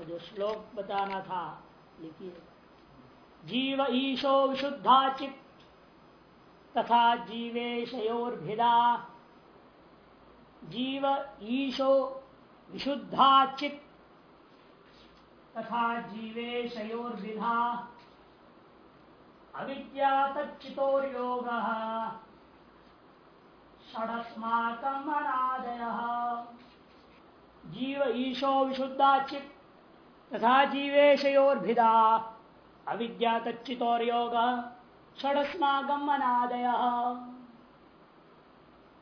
और जो श्लोक बताना था, लिखिए। जीव ईशो विशुद्धा चित तथा जीवेशयोर्भिदा जीव ईशो विशुद्धा चित तथा जीवेशयोर्विधा अविद्या तच्चितोर्योग षडस्माकम अनादय जीव ईशो विशुद्धा चित तथा जीवेशयोर्भिदा। अविद्या तच्चितोर्योग षडस्मागम अनादय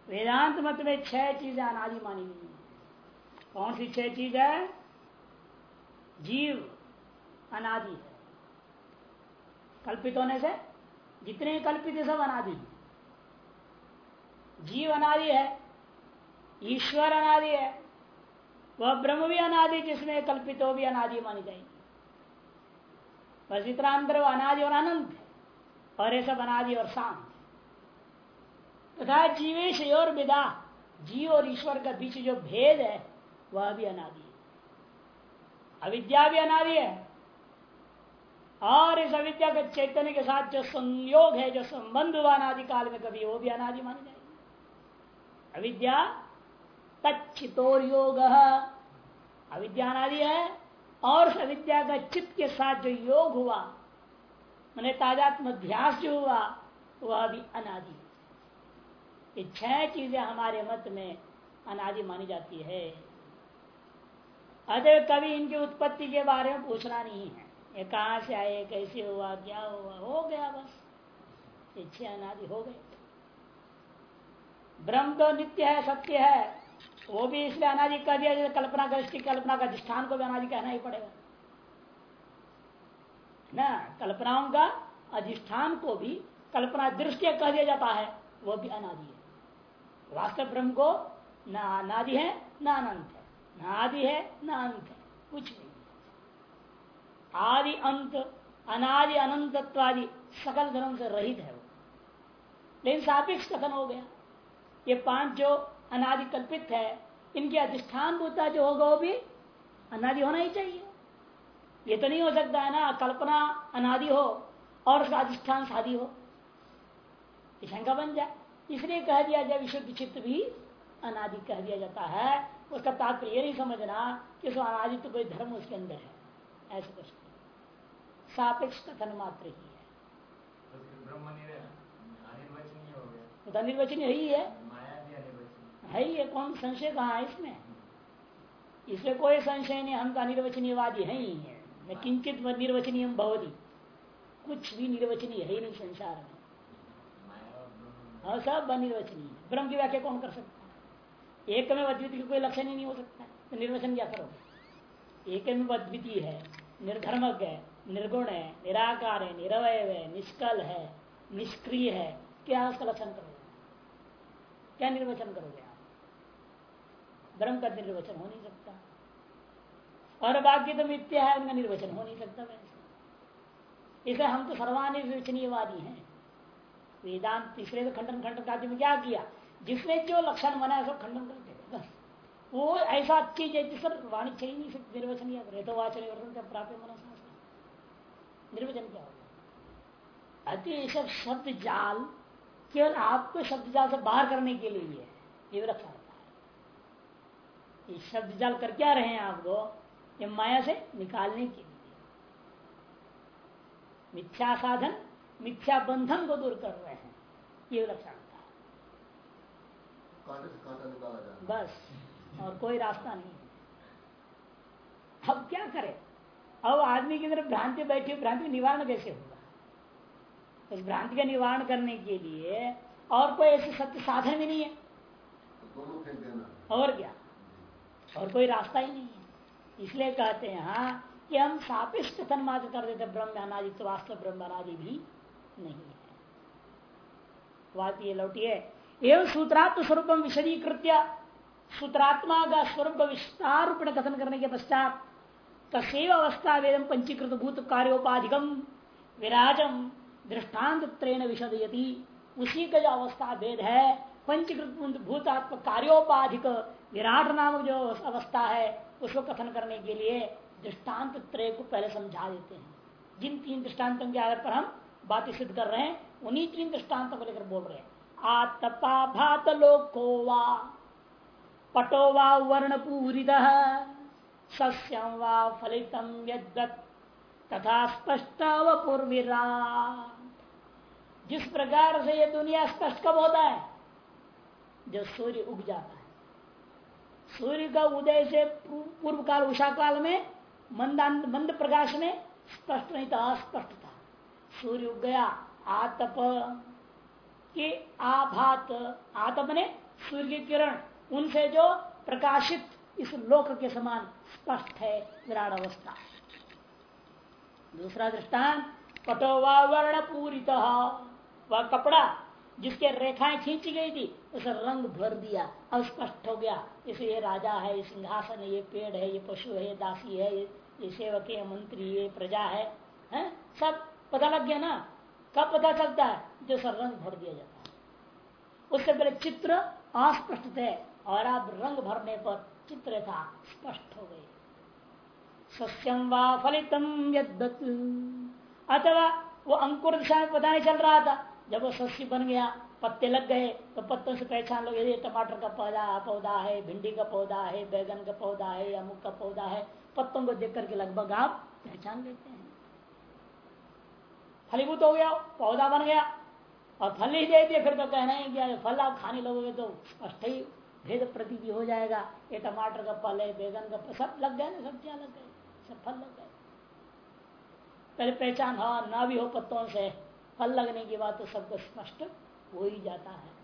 वेदांत मत में छह चीज़ें अनादि मानी गई कौन सी छह चीज़ है? जीव अनादि है। कल्पित होने से जितने कल्पित है, सब अनादि जीव अनादि है, ईश्वर अनादि है वह ब्रह्म भी अनादि जिसमें कल्पित हो भी अनादि मानी जाएगी। बस इतना अंतर अनादि और अनंत और ये सब अनादि और शांत तथा तो जीवेश और विदा, जीव और ईश्वर का बीच जो भेद है, वह भी अनादि है। अविद्या भी अनादि है, और इस अविद्या के चैतन्य के साथ जो संयोग है, जो संबंध हुआ अनादि काल में कभी, वो भी अनादि मानी जाएगी। अविद्या तत्चितोर योग। अविद्या अनादि है, और अविद्या का चित्त के साथ जो योग हुआ, मैंने तादात्म अध्यास जो हुआ, वह भी अनादि ये छह चीज़ें हमारे मत में अनादि मानी जाती है। अतः कभी इनकी उत्पत्ति के बारे में पूछना नहीं है। ये कहाँ से आए, कैसे हुआ, क्या हुआ, हो गया बस। ये छह अनादि हो गए। ब्रह्म तो नित्य है, सत्य है। वो भी इसलिए अनादि कह दिया, जैसे कल्पना का दृष्टि कल्पना का अधिष्ठान को भी अनादि कहना ही पड़ेगा। ना, कल्पनाओं का अधिष्ठान को भी कल्पना दृष्टि कह दिया जाता है, वो भी अनादि है। वास्तव ब्रह्म को न अनादि है, न अनंत है। न आदि है, न अंत है, कुछ नहीं। आदि, अंत, अनादि, अनंतत्वादि सकल धर्म से रहित है वो। लेकिन सापेक्ष कथन हो गया। ये पाँच जो अनादि कल्पित है। इनके अधिष्ठान भूता जो होगा वो भी अनादि होना ही चाहिए। ये तो नहीं हो सकता है ना कल्पना अनादि हो और उसका अधिष्ठान शादी हो। शंका बन जाए। इसलिए कह दिया जाए विशुद्ध चित्त भी अनादि कह दिया जाता है। उसका तात्पर्य ये नहीं समझना कि उसका अनादि तो कोई धर्म उसके अंदर है। ऐसे कुछ सापेक्ष कथन मात्र ही है। तो अनिर्वचनीय ही है। है ही कौन संशय कहा है इसमें? इसमें कोई संशय नहीं, हम तो अनिर्वचनीयवादी है ही है। न किंचित निर्वचनीय भवती। कुछ भी निर्वचनीय है ही नहीं संसार में। हाँ सब अनिर्वचनीय ब्रह्म की व्याख्या कौन कर सकता है? एक में अद्वितीय कोई लक्षण ही नहीं हो सकता। तो निर्वचन क्या करोगे? एक में अद्वितीय है, निर्धर्मक है, निर्गुण है, निराकार है, निरवय है, निष्कल है, निष्क्रिय है। क्या उसका लक्षण करोगे? क्या निर्वचन करोगे ब्रह्म का निर्वचन हो नहीं सकता। और बाकी तो मिथ्या है, उनका निर्वचन हो नहीं सकता वैसे इसे हम तो सर्वानिर्वचनीयवादी हैं। वेदांत तीसरे तो खंडन खंडन का में क्या किया? जिसने जो लक्षण बना सब खंडन कर दे बस। वो ऐसा चीज़ है जिस वाणी चाहिए नहीं सकती निर्वचन या रेतो वाचन प्राप्त मना निर्वचन क्या होगा अति सब शब्द जाल केवल आपको शब्द जाल से बाहर करने के लिए है ये रखा है। ये शब्द जाल कर क्या रहे हैं आपको ये माया से निकालने के लिए। मिथ्या साधन मिथ्या बंधन को दूर कर रहे हैं। ये लक्षण बस और कोई रास्ता नहीं अब क्या करें? अब आदमी की अंदर भ्रांति बैठी हुई भ्रांति निवारण कैसे होगा? उस भ्रांति का निवारण करने के लिए और कोई ऐसे सत्य साधन भी नहीं है। और क्या? और कोई रास्ता ही नहीं है। इसलिए कहते हैं हाँ कि हम सापिष्ट कथन मात्र कर देते ब्रह्म अनादि तो वास्तव ब्रह्म अनादि भी नहीं है। बात ये लौटिए एवं सूत्रात्म स्वरूप विशदीकृत सूत्रात्मा का स्वरूप विस्तार रूप कथन करने के पश्चात तसेव अवस्था वेदम पंचीकृत भूत कार्योपाधिकम विराजम दृष्टांत त्रेण विशदयती। उसी का जो अवस्था भेद है, पंचीकृत भूतात्म कार्योपाधिक विराट नामक जो अवस्था है, उसको कथन करने के लिए दृष्टांत त्रय को पहले समझा देते हैं। जिन तीन दृष्टांतों के आधार पर हम बातें सिद्ध कर रहे हैं, उन्हीं तीन दृष्टांतों को लेकर बोल रहे हैं। आतपा भात लोको वा, पटो वा वर्ण पूरित सस्यम वा यद्वत, तथा स्पष्ट व जिस प्रकार से ये दुनिया स्पष्ट कब होता है? जब सूर्य उग जाता है। सूर्य का उदय से पूर्व काल उषा काल में मंद मंद प्रकाश में स्पष्ट नहीं था, अस्पष्ट था। सूर्य उग गया, आतप के आभात आतप ने सूर्य की किरण, उनसे जो प्रकाशित इस लोक के समान स्पष्ट है, विराट अवस्था। दूसरा दृष्टान पटोवा वर्ण पूरित। वह कपड़ा जिसके रेखाएँ खींची गई थी उसे रंग भर दिया अब स्पष्ट हो गया। इसे ये राजा है ये सिंहासन है ये पेड़ है ये पशु है ये दासी है ये, ये सेवक है मंत्री ये प्रजा है, है? सब पता लग गया ना? कब पता चलता है? जो सर रंग भर दिया जाता है। उससे पहले चित्र अस्पष्ट थे और अब रंग भरने पर चित्र था स्पष्ट हो गए। सस्यम व फलितम अथवा वो अंकुर दिशा में पता नहीं चल रहा था। जब वो सस्य बन गया, पत्ते लग गए तो पत्तों से पहचान लो, ये टमाटर का पौधा पौधा है, भिंडी का पौधा है, बैगन का पौधा है अमुक का पौधा है, पत्तों को देख करके लगभग आप पहचान लेते हैं। फलीभूत हो गया, पौधा बन गया, और फल नहीं दे दिए फिर तो कहना ही क्या फल आप खाने लगोगे तो स्पष्ट ही भेद प्रती हो जाएगा। ये टमाटर का फल है, बैगन का सब लग गए ना सब्ज़ियाँ लग गए सब फल लग गए। पहले पहचान हाँ ना भी हो पत्तों से फल लगने की बात तो सबको स्पष्ट हो ही जाता है।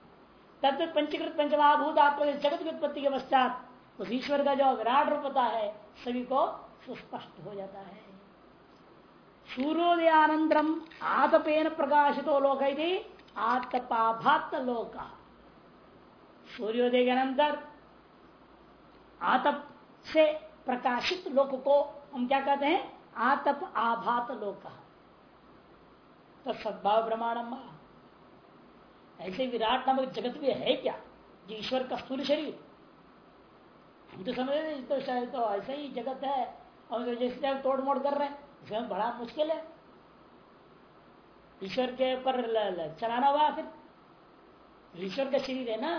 तब तक पंचीकृत पंचमहाभूत आत्मा जगत की उत्पत्ति के पश्चात उस ईश्वर का जो विराट रूपता है, सभी को सुस्पष्ट हो जाता है। सूर्योदयानंतरम आतपेन प्रकाशित लोक आतपाभात लोक। सूर्योदय के अनंतर आतप से प्रकाशित लोक को हम क्या कहते हैं? आतप आभात लोक। तो सद्भाव प्रमाणम ऐसे विराट नामक जगत में है क्या? जो ईश्वर का स्थूल शरीर? हम तो समझ रहे तो शायद तो ऐसे ही जगत है और तो जैसे तोड़ मोड़ कर रहे हैं, इसमें बड़ा मुश्किल है। ईश्वर के ऊपर चलाना हुआ फिर। ईश्वर का शरीर है ना?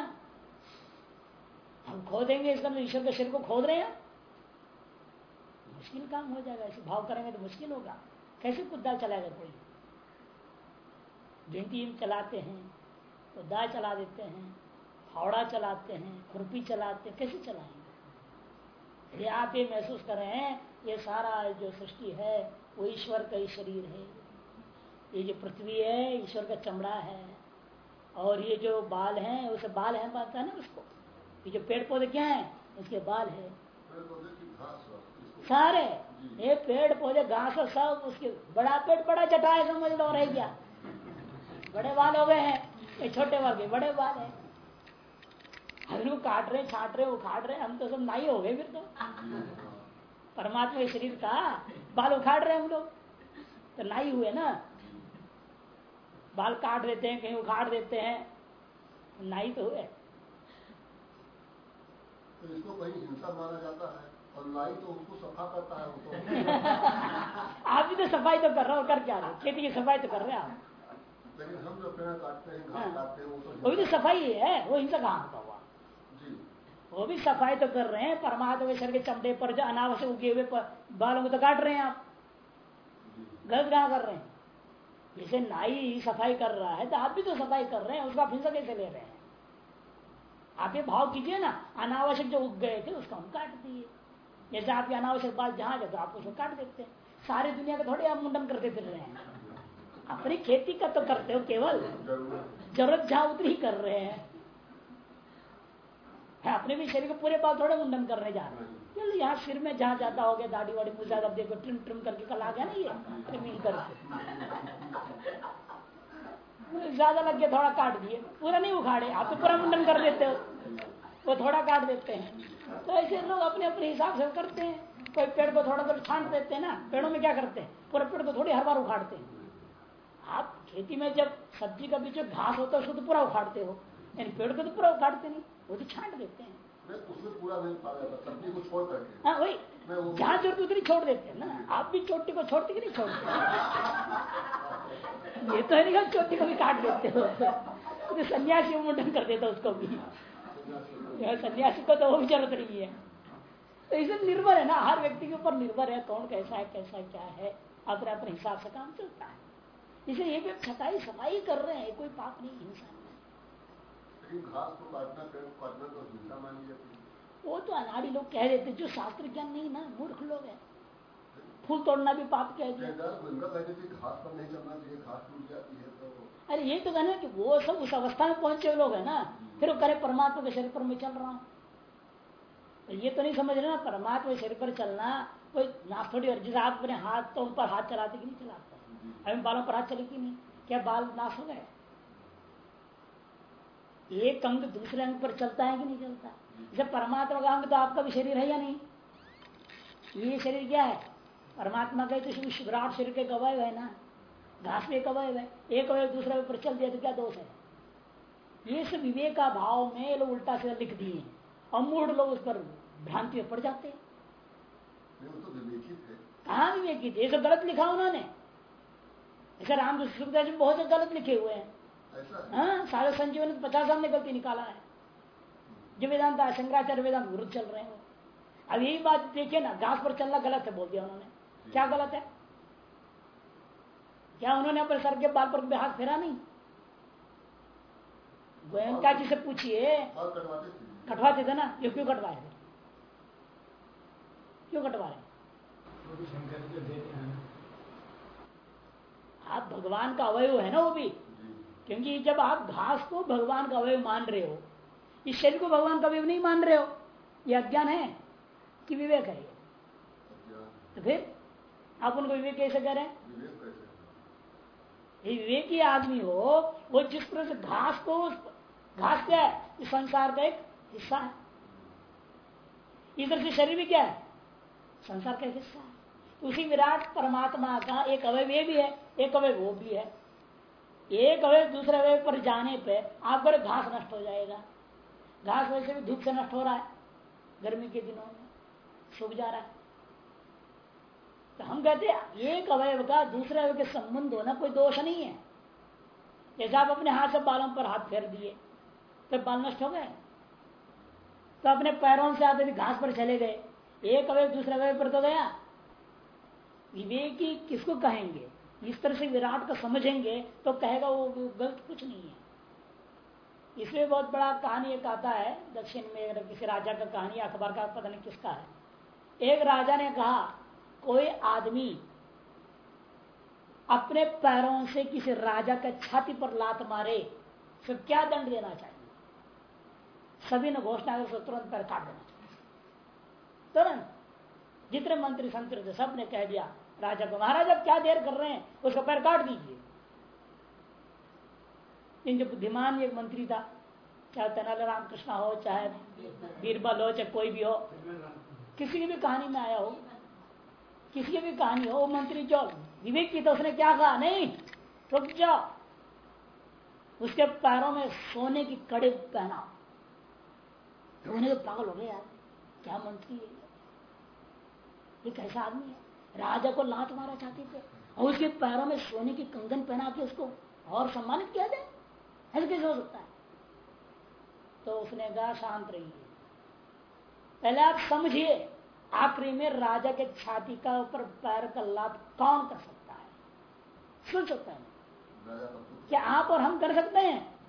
हम खोदेंगे इसका मतलब ईश्वर के शरीर को खोद रहे हैं। मुश्किल काम हो जाएगा, ऐसे भाव करेंगे तो मुश्किल होगा। कैसे कुत्ता चलाएगा कोई? भिंटी चलाते हैं तो दा चला देते हैं फावड़ा चलाते हैं खुरपी चलाते हैं कैसे चलाएँगे? यदि आप ये महसूस कर रहे हैं ये सारा जो सृष्टि है वो ईश्वर का ही शरीर है। ये जो पृथ्वी है ईश्वर का चमड़ा है। और ये जो बाल है उसे बाल है बात है ना उसको? ये जो पेड़ पौधे क्या है उसके बाल है। सारे? ये पेड़ पौधे घास और सब उसके बड़ा पेड़ बड़ा चटा है समझ लो रह गया बड़े बाल हो गए हैं ये छोटे बाल के बड़े बाल है। हम लोग काट रहे छाट रहे उखाड़ रहे हम तो सब नाई हो गए फिर तो। परमात्मा के शरीर का बाल उखाड़ रहे हम लोग। तो नाई हुए ना। बाल काट देते हैं कहीं उखाड़ देते हैं नाई तो हुए तो इसको कहीं हिंसा माना जाता है और नाई तो उसको सफ़ा करता है तो। आप भी तो सफ़ाई तो कर रहे हो कर क्या रहे खेती की सफ़ाई तो कर रहे हैं आप। लेकिन हम जो पेड़ काटते हैं घास हाँ। काटते हैं वो तो वो भी तो सफ़ाई है वो हिंसा कहाँ होता हुआ? जी। वो भी सफ़ाई तो कर रहे हैं परमात्मा के शरीर के चमड़े पर जो अनावश्यक उगे हुए बालों को तो काट रहे हैं आप। गलत कहाँ कर रहे हैं? जैसे नाई सफ़ाई कर रहा है तो आप भी तो सफ़ाई कर रहे हैं उसका हिंसा कैसे ले रहे हैं? आप ये भाव कीजिए ना अनावश्यक जो उग गए थे उसको हम काट दिए। जैसे आपके अनावश्यक बात जहाँ जाते आप उसको काट देते हैं। सारी दुनिया का थोड़े आप मुंडन करते फिर रहे हैं। अपनी खेती का तो करते हो केवल। ज़रूरत जहाँ उतनी कर रहे हैं। है, अपने भी शरीर को पूरे बाल थोड़े मुंडन करने जा रहे हैं। यहाँ सिर में जहाँ जाता हो गया दाढ़ी वाड़ी मुझे ज़्यादा देखो ट्रिम ट्रिम करके कल आ गया ना ये ट्रिमिंग करके। ज़्यादा लग गया थोड़ा काट दिए। पूरा नहीं उखाड़े आप तो पूरा मुंडन कर देते हो। वो थोड़ा काट देते हैं। तो ऐसे लोग अपने अपने हिसाब से करते हैं। कोई पेड़ को थोड़ा थोड़ा छांट देते हैं ना पेड़ों में क्या करते हैं? पूरे पेड़ को थोड़ी हर बार उखाड़ते हैं। आप खेती में जब सब्ज़ी का बीच में घास होता है उसको तो पूरा उखाड़ते हो। यानी पेड़ को तो पूरा उखाड़ते नहीं वो तो छांट देते हैं। उसमें पूरा नहीं पा सब्ज़ी को छोड़ करके। हाँ वही। जहाँ ज़रूरत उतनी छोड़ देते हैं ना। आप भी चोटी को छोड़ते कि नहीं छोड़ते? ये तो है नहीं चोटी को भी काट देते हो। तो सन्यासी मुंडन कर देता उसको भी। सन्यासी। को तो वो भी ज़रूरत नहीं है। तो इसे निर्भर है ना। हर व्यक्ति के ऊपर निर्भर है कौन कैसा है कैसा क्या है। अपने अपने हिसाब से काम चलता है। इसे ये भी छटाई सफ़ाई कर रहे हैं कोई पाप नहीं इंसान में घास को काटना तो हिंसा मानी जाती वो तो अनाड़ी लोग कह देते जो शास्त्र ज्ञान नहीं ना मूर्ख लोग है। फूल तोड़ना भी पाप कह दिया। कहते थे घास पर नहीं चलना चाहिए घास टूट जाती है तो। अरे ये तो कहना कि वो सब उस अवस्था में पहुँचे लोग है ना फिर वो करे परमात्मा के शरीर पर मैं चल रहा हूँ। तो ये तो नहीं समझ रहे ना परमात्मा के शरीर पर चलना कोई नाश थोड़ी और जिस आप अपने हाथों पर हाथ चलाते कि नहीं चलाते? अभी बालों पर हाथ चले कि नहीं? क्या बाल नाश हो गए? एक अंग दूसरे अंग पर चलता है कि नहीं चलता? जब परमात्मा का अंग तो आपका भी शरीर है या नहीं? ये शरीर क्या है? परमात्मा का तो विराट शरीर के गवाय है ना। घास में एक अवयव है। एक अवयव दूसरे पर चल दिया तो क्या दोष है? ये सब विवेक का भाव में लोग उल्टा से लिख दिए और लोग उस पर भ्रांति में पड़ जाते हैं। तो कहा विवेकी थे ये सब गलत लिखा उन्होंने। ऐसे राम सुखदास जी बहुत गलत लिखे हुए हैं। है हाँ सारे संजीवन ने पचास साल में गलती निकाला है। जो वेदांत शंकराचार्य वेदांत विरुद्ध चल रहे हो। अब यही बात देखिए ना घास पर चलना गलत है बोल दिया उन्होंने। क्या गलत है? क्या उन्होंने अपने सर के बाल पर हाथ फेरा नहीं? गोयंका जी से पूछिए। कटवाते थे। कटवाते थे ना? ये क्यों कटवाए थे? क्यों कटवा रहे वो भी शंकर जी को देते हैं आप भगवान का अवयव है ना वो भी? क्योंकि जब आप घास को भगवान का अवयव मान रहे हो, इस शरीर को भगवान का अवयव नहीं मान रहे हो, ये अज्ञान है कि विवेक है तो फिर आप उनको विवेक कैसे कह रहे हैं? विवेक आदमी हो, वो जिस तरह से घास को, घास क्या है? इस संसार का एक हिस्सा है। इधर से शरीर भी क्या है? संसार का एक हिस्सा है। उसी विराट परमात्मा का एक अवयव ये भी है, एक अवय वो भी है। एक अवयव दूसरे अवयव पर जाने पे आपका घास नष्ट हो जाएगा। घास वैसे भी धूप से नष्ट हो रहा है, गर्मी के दिनों में सूख जा रहा है। तो हम कहते हैं, एक अवयव का दूसरे अवयव के संबंध होना कोई दोष नहीं है। जैसे आप अपने हाथ से बालों पर हाथ फेर दिए तो बाल नष्ट हो गए। तो अपने पैरों से आते भी घास पर चले गए, एक अवयव दूसरे अवयव पर तो गया। विवेकी किसको कहेंगे? इस तरह से विराट को समझेंगे तो कहेगा वो गलत कुछ नहीं है। इसमें बहुत बड़ा कहानी एक आता है, दक्षिण में किसी राजा का कहानी, अखबार का, पता नहीं किसका है। एक राजा ने कहा, कोई आदमी अपने पैरों से किसी राजा का छाती पर लात मारे तो क्या दंड देना चाहिए? सभी ने घोषणा कर तुरंत पैर काट देना चाहिए। तुरंत जितने मंत्री संतरी थे सबने कह दिया राजा को, महाराज, अब क्या देर कर रहे हैं? उसको पैर काट दीजिए। इन जो बुद्धिमान एक मंत्री था, चाहे तेनाली रामकृष्ण हो, चाहे बीरबल हो, चाहे कोई भी हो, किसी की भी कहानी में आया हो, किसी की भी कहानी हो मंत्री जो विवेक की तो उसने क्या कहा? नहीं, रुक जाओ। उसके पैरों में सोने की कड़े पहना। तो पागल हो गए यार, क्या मंत्री है? ये कैसा आदमी है? राजा को लात मारा चाहते थे और उसके पैरों में सोने की कंगन पहना के उसको और सम्मानित किया जाए? ऐसे कैसे हो सकता है? तो उसने कहा शांत रहिए। पहले आप समझिए आखिरी में राजा के छाती का ऊपर पैर का लात कौन कर सकता है? सुन सकता है? क्या आप और हम कर सकते हैं?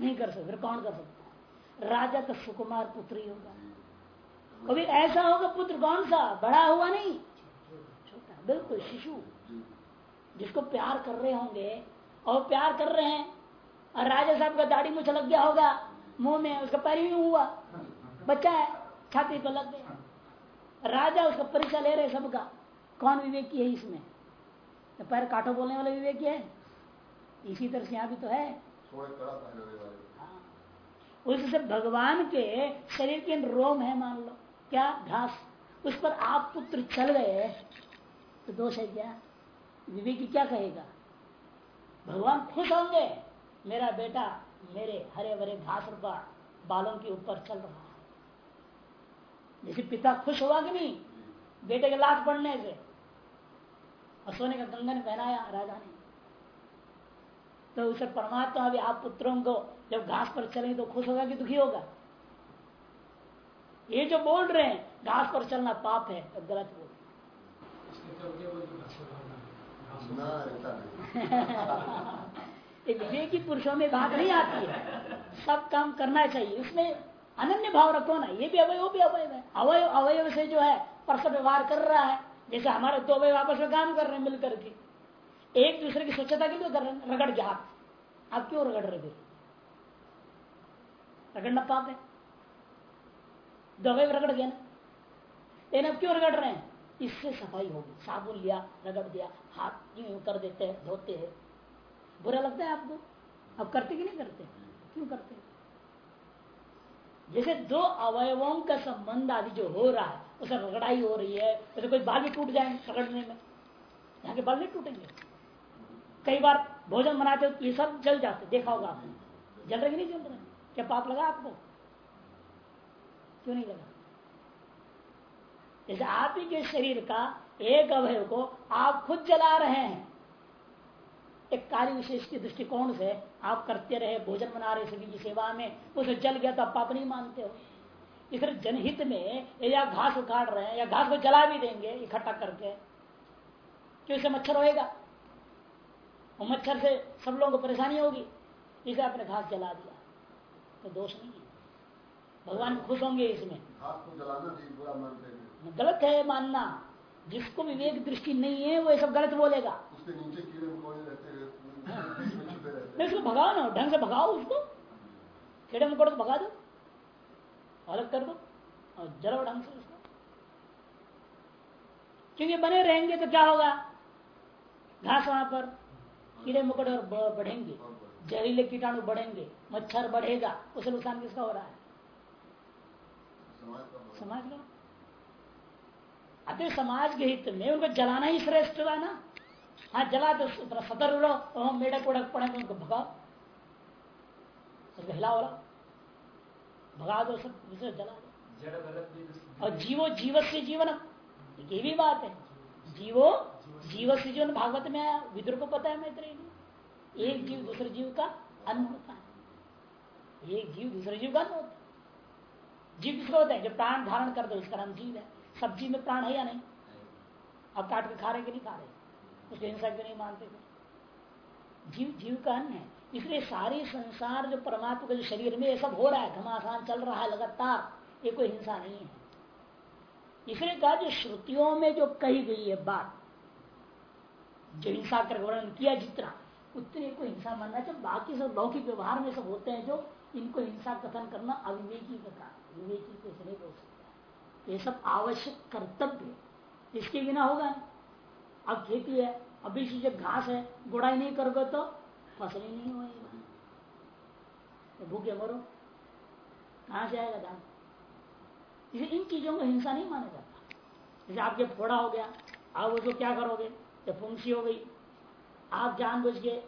नहीं कर सकते फिर कौन कर सकता है? राजा का सुकुमार पुत्र ही होगा कभी ऐसा होगा पुत्र कौन सा? बड़ा हुआ नहीं। बिल्कुल शिशु जिसको प्यार कर रहे होंगे और प्यार कर रहे हैं और राजा साहब का दाढ़ी मुझे लग गया होगा मुँह में उसका पैर ही हुआ। बच्चा है छाती पर लग गया। राजा उसका परीक्षा ले रहे सबका। कौन विवेकी है इसमें? तो पैर काटो बोलने वाला विवेकी है? इसी तरह से यहाँ भी तो है। हाँ। उससे भगवान के शरीर के रोम है मान लो। क्या? घास। उस पर आप पुत्र चल गए तो दोष है क्या? विवेकी क्या कहेगा? भगवान खुश होंगे। मेरा बेटा मेरे हरे भरे घास पर बालों के ऊपर चल रहा है। जैसे पिता खुश हुआ कि नहीं? बेटे के लाश पड़ने से। और सोने का कंगन पहनाया राजा ने। तो उसे परमात्मा अभी आप पुत्रों को जब घास पर चलेंगे तो खुश होगा कि दुखी होगा? ये जो बोल रहे हैं, घास पर चलना पाप है तो गलत बोल विवेकी पुरुषों में बात नहीं आती है। सब काम करना चाहिए। उसमें अनन्य भाव रखो ना। ये भी अवय वो भी अवयव है। अवयव अवयव से जो है, परस्पर व्यवहार कर रहा है। जैसे हमारे दो अवयव आपस में काम कर रहे हैं मिलकर के। एक दूसरे की स्वच्छता के लिए कर रहे रगड़ हाथ। आप क्यों रगड़ रहे फिर रगड़ना पाप है। दो अवयव रगड़ गया ना। लेकिन अब क्यों रगड़ रहे हैं? इससे सफ़ाई होगी। साबुन लिया, रगड़ दिया, हाथ यूँ कर देते हैं, धोते हैं। बुरा लगता है आपको? अब करते कि नहीं करते? क्यों करते? जैसे दो अवयवों का संबंध आदि जो हो रहा है उसे रगड़ाई हो रही है उसे कोई बाल भी टूट जाएँगे रगड़ने में। यहाँ के बाल नहीं टूटेंगे। कई बार भोजन बनाते हो ये सब जल जाते, देखा होगा आपने। जल रहे कि नहीं जल रहे? क्या पाप लगा आपको? क्यों नहीं लगा? जैसे आप ही के शरीर का एक अवयव को आप खुद जला रहे हैं। एक कार्य विशेष के दृष्टिकोण से आप करते रहे, भोजन बना रहे सभी की सेवा में उसे जल गया तो आप पाप नहीं मानते हो। इस जनहित में यदि आप घास उखाड़ रहे हैं, या घास को जला भी देंगे, इकट्ठा करके। क्यों से मच्छर होएगा? और मच्छर से सब लोगों को परेशानी होगी, इसे आपने घास जला दिया। तो दोष नहीं है। भगवान खुश होंगे इसमें। हाथ को जलाना भी बुरा मानते हैं। गलत है मानना। जिसको विवेक दृष्टि नहीं है वो ये सब गलत बोलेगा। हैं नहीं उसको भगाओ ना ढंग से भगाओ उसको। कीड़े मकोड़े तो भगा दो। अलग कर दो और जलाओ ढंग से उसको। क्योंकि बने रहेंगे तो क्या होगा? घास वहाँ पर कीड़े मकोड़े और बढ़ेंगे। जहरीले कीटाणु बढ़ेंगे मच्छर बढ़ेगा। उसे नुकसान किसका हो रहा है? का समाज का? अतः समाज के हित में उनको जलाना ही श्रेष्ठ है ना। हाँ जला तो रहो। और मेढक उड़क पड़े तो उनको भगाओ। उसको हिलाओ भगा दो सब जला दो। तो- और जीवो जीव से जीवन ये भी बात है। जीवो जीव से जीवन भागवत में विद्रोह को पता है मैत्री ने एक जीव दूसरे जीव का अन्न होता है। एक जीव दूसरे जीव का अन्न होता है। जीव किसका होता है? जो प्राण धारण कर दो, उसका नाम जीव है। सब्ज़ी में प्राण है या नहीं? अब काट के खा रहे कि नहीं खा रहे? उसको हिंसा क्यों नहीं मानते जीव जीव का अन्न है। इसलिए सारी संसार जो परमात्मा के जो शरीर में ये सब हो रहा है, घमासान चल रहा है लगातार, ये कोई हिंसा नहीं है। इसलिए कहा जो श्रुतियों में जो कही गई है बात, जो हिंसा कर वर्णन किया जितना, उतने को हिंसा मानना चाहिए। बाकी सब लौकिक व्यवहार में सब होते हैं जो इनको हिंसा कथन करना अविवेकी का काम, विवेकी को नहीं बोल सकता ये सब आवश्यक कर्तव्य इसके बिना होगा अब खेती है अभी जब घास है, गुड़ाई नहीं करोगे तो फ़सल ही नहीं होगी तो भूखे मरो। कहाँ से आएगा धान? इसे इन चीज़ों को हिंसा नहीं माना जाता। जैसे आपके फोड़ा हो गया, आप उसको क्या करोगे? जब फुंसी हो गई। आप जान जानबूझ के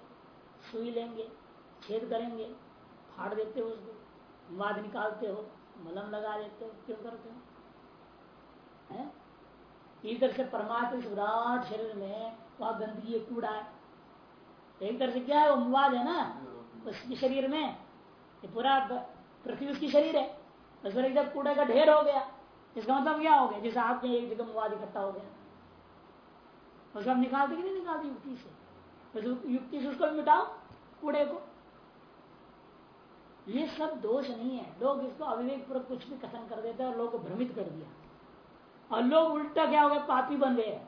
सुई लेंगे, छेद करेंगे, फाड़ देते हो उसको माद निकालते हो, मलम लगा देते हो, क्यों करते हो? हैं? इधर से परमात्मा इस विराट शरीर में वहाँ गंदगी कूड़ा है। एक तरह से क्या है? वो मवाद है ना? उसके शरीर में। ये पूरा पृथ्वी उसकी शरीर है। उस पर एकदम कूड़ा का ढेर हो गया। इसका मतलब क्या हो गया? जैसे आपके एक जगह मवाद इकट्ठा हो गया। उसको आप निकालते कि नहीं निकालते युक्ति से? युक्ति से उसको मिटाओ कूड़े को। ये सब दोष नहीं है। लोग इसको अविवेक पूर्वक कुछ भी कथन कर देते हैं और लोग को भ्रमित कर दिया। और लोग उल्टा क्या हो गया? पापी बन गए।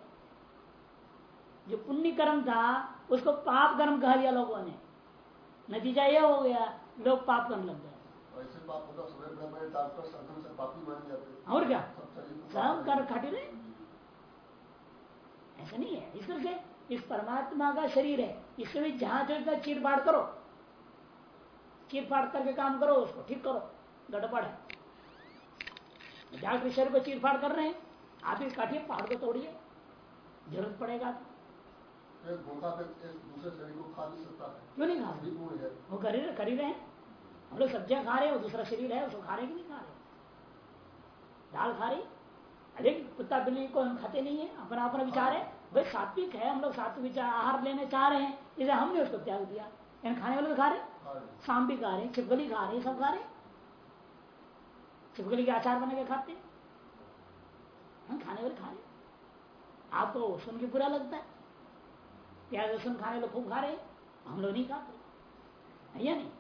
जो पुण्य कर्म था उसको पाप कर्म कह दिया लोगों ने। नतीजा यह हो गया लोग पाप करने लग गए। और क्या? सब पाप कर खाटे ऐसा नहीं है। इस तरह से इस परमात्मा का शरीर है। इससे भी जहाँ जो चीर फाड़ करो चीर फाड़ करके काम करो उसको ठीक करो। गड़बड़ है। डॉक्टर शरीर को चीर फाड़ कर रहे हैं। आप ही काटिए पहाड़ को तोड़िए। ज़रूरत पड़ेगा। क्यों नहीं खा भी पूर्ण है। वो कर ही कर ही। रहे हम लोग सब्ज़ियाँ खा रहे हैं वो दूसरा शरीर है उसको खा रहे कि नहीं खा रहे दाल खा रही? अधिक कुत्ता बिल्ली को हम खाते नहीं है अपना अपना विचार है। भाई सात्विक है हम लोग सात्विक विचार आहार लेने चाह रहे हैं। इसे हमने उसको त्याग दिया। यानी खाने वाले तो खा रहे शाम भी खा रहे छिपकली खा रहे सब खा रहे छिपकली के अचार बना के खाते हैं। हाँ, खाने वाले खा रहे आपको सुन के बुरा लगता है। प्याज लहसुन खाने लोग खूब खा रहे हम लोग नहीं खाते। या नहीं?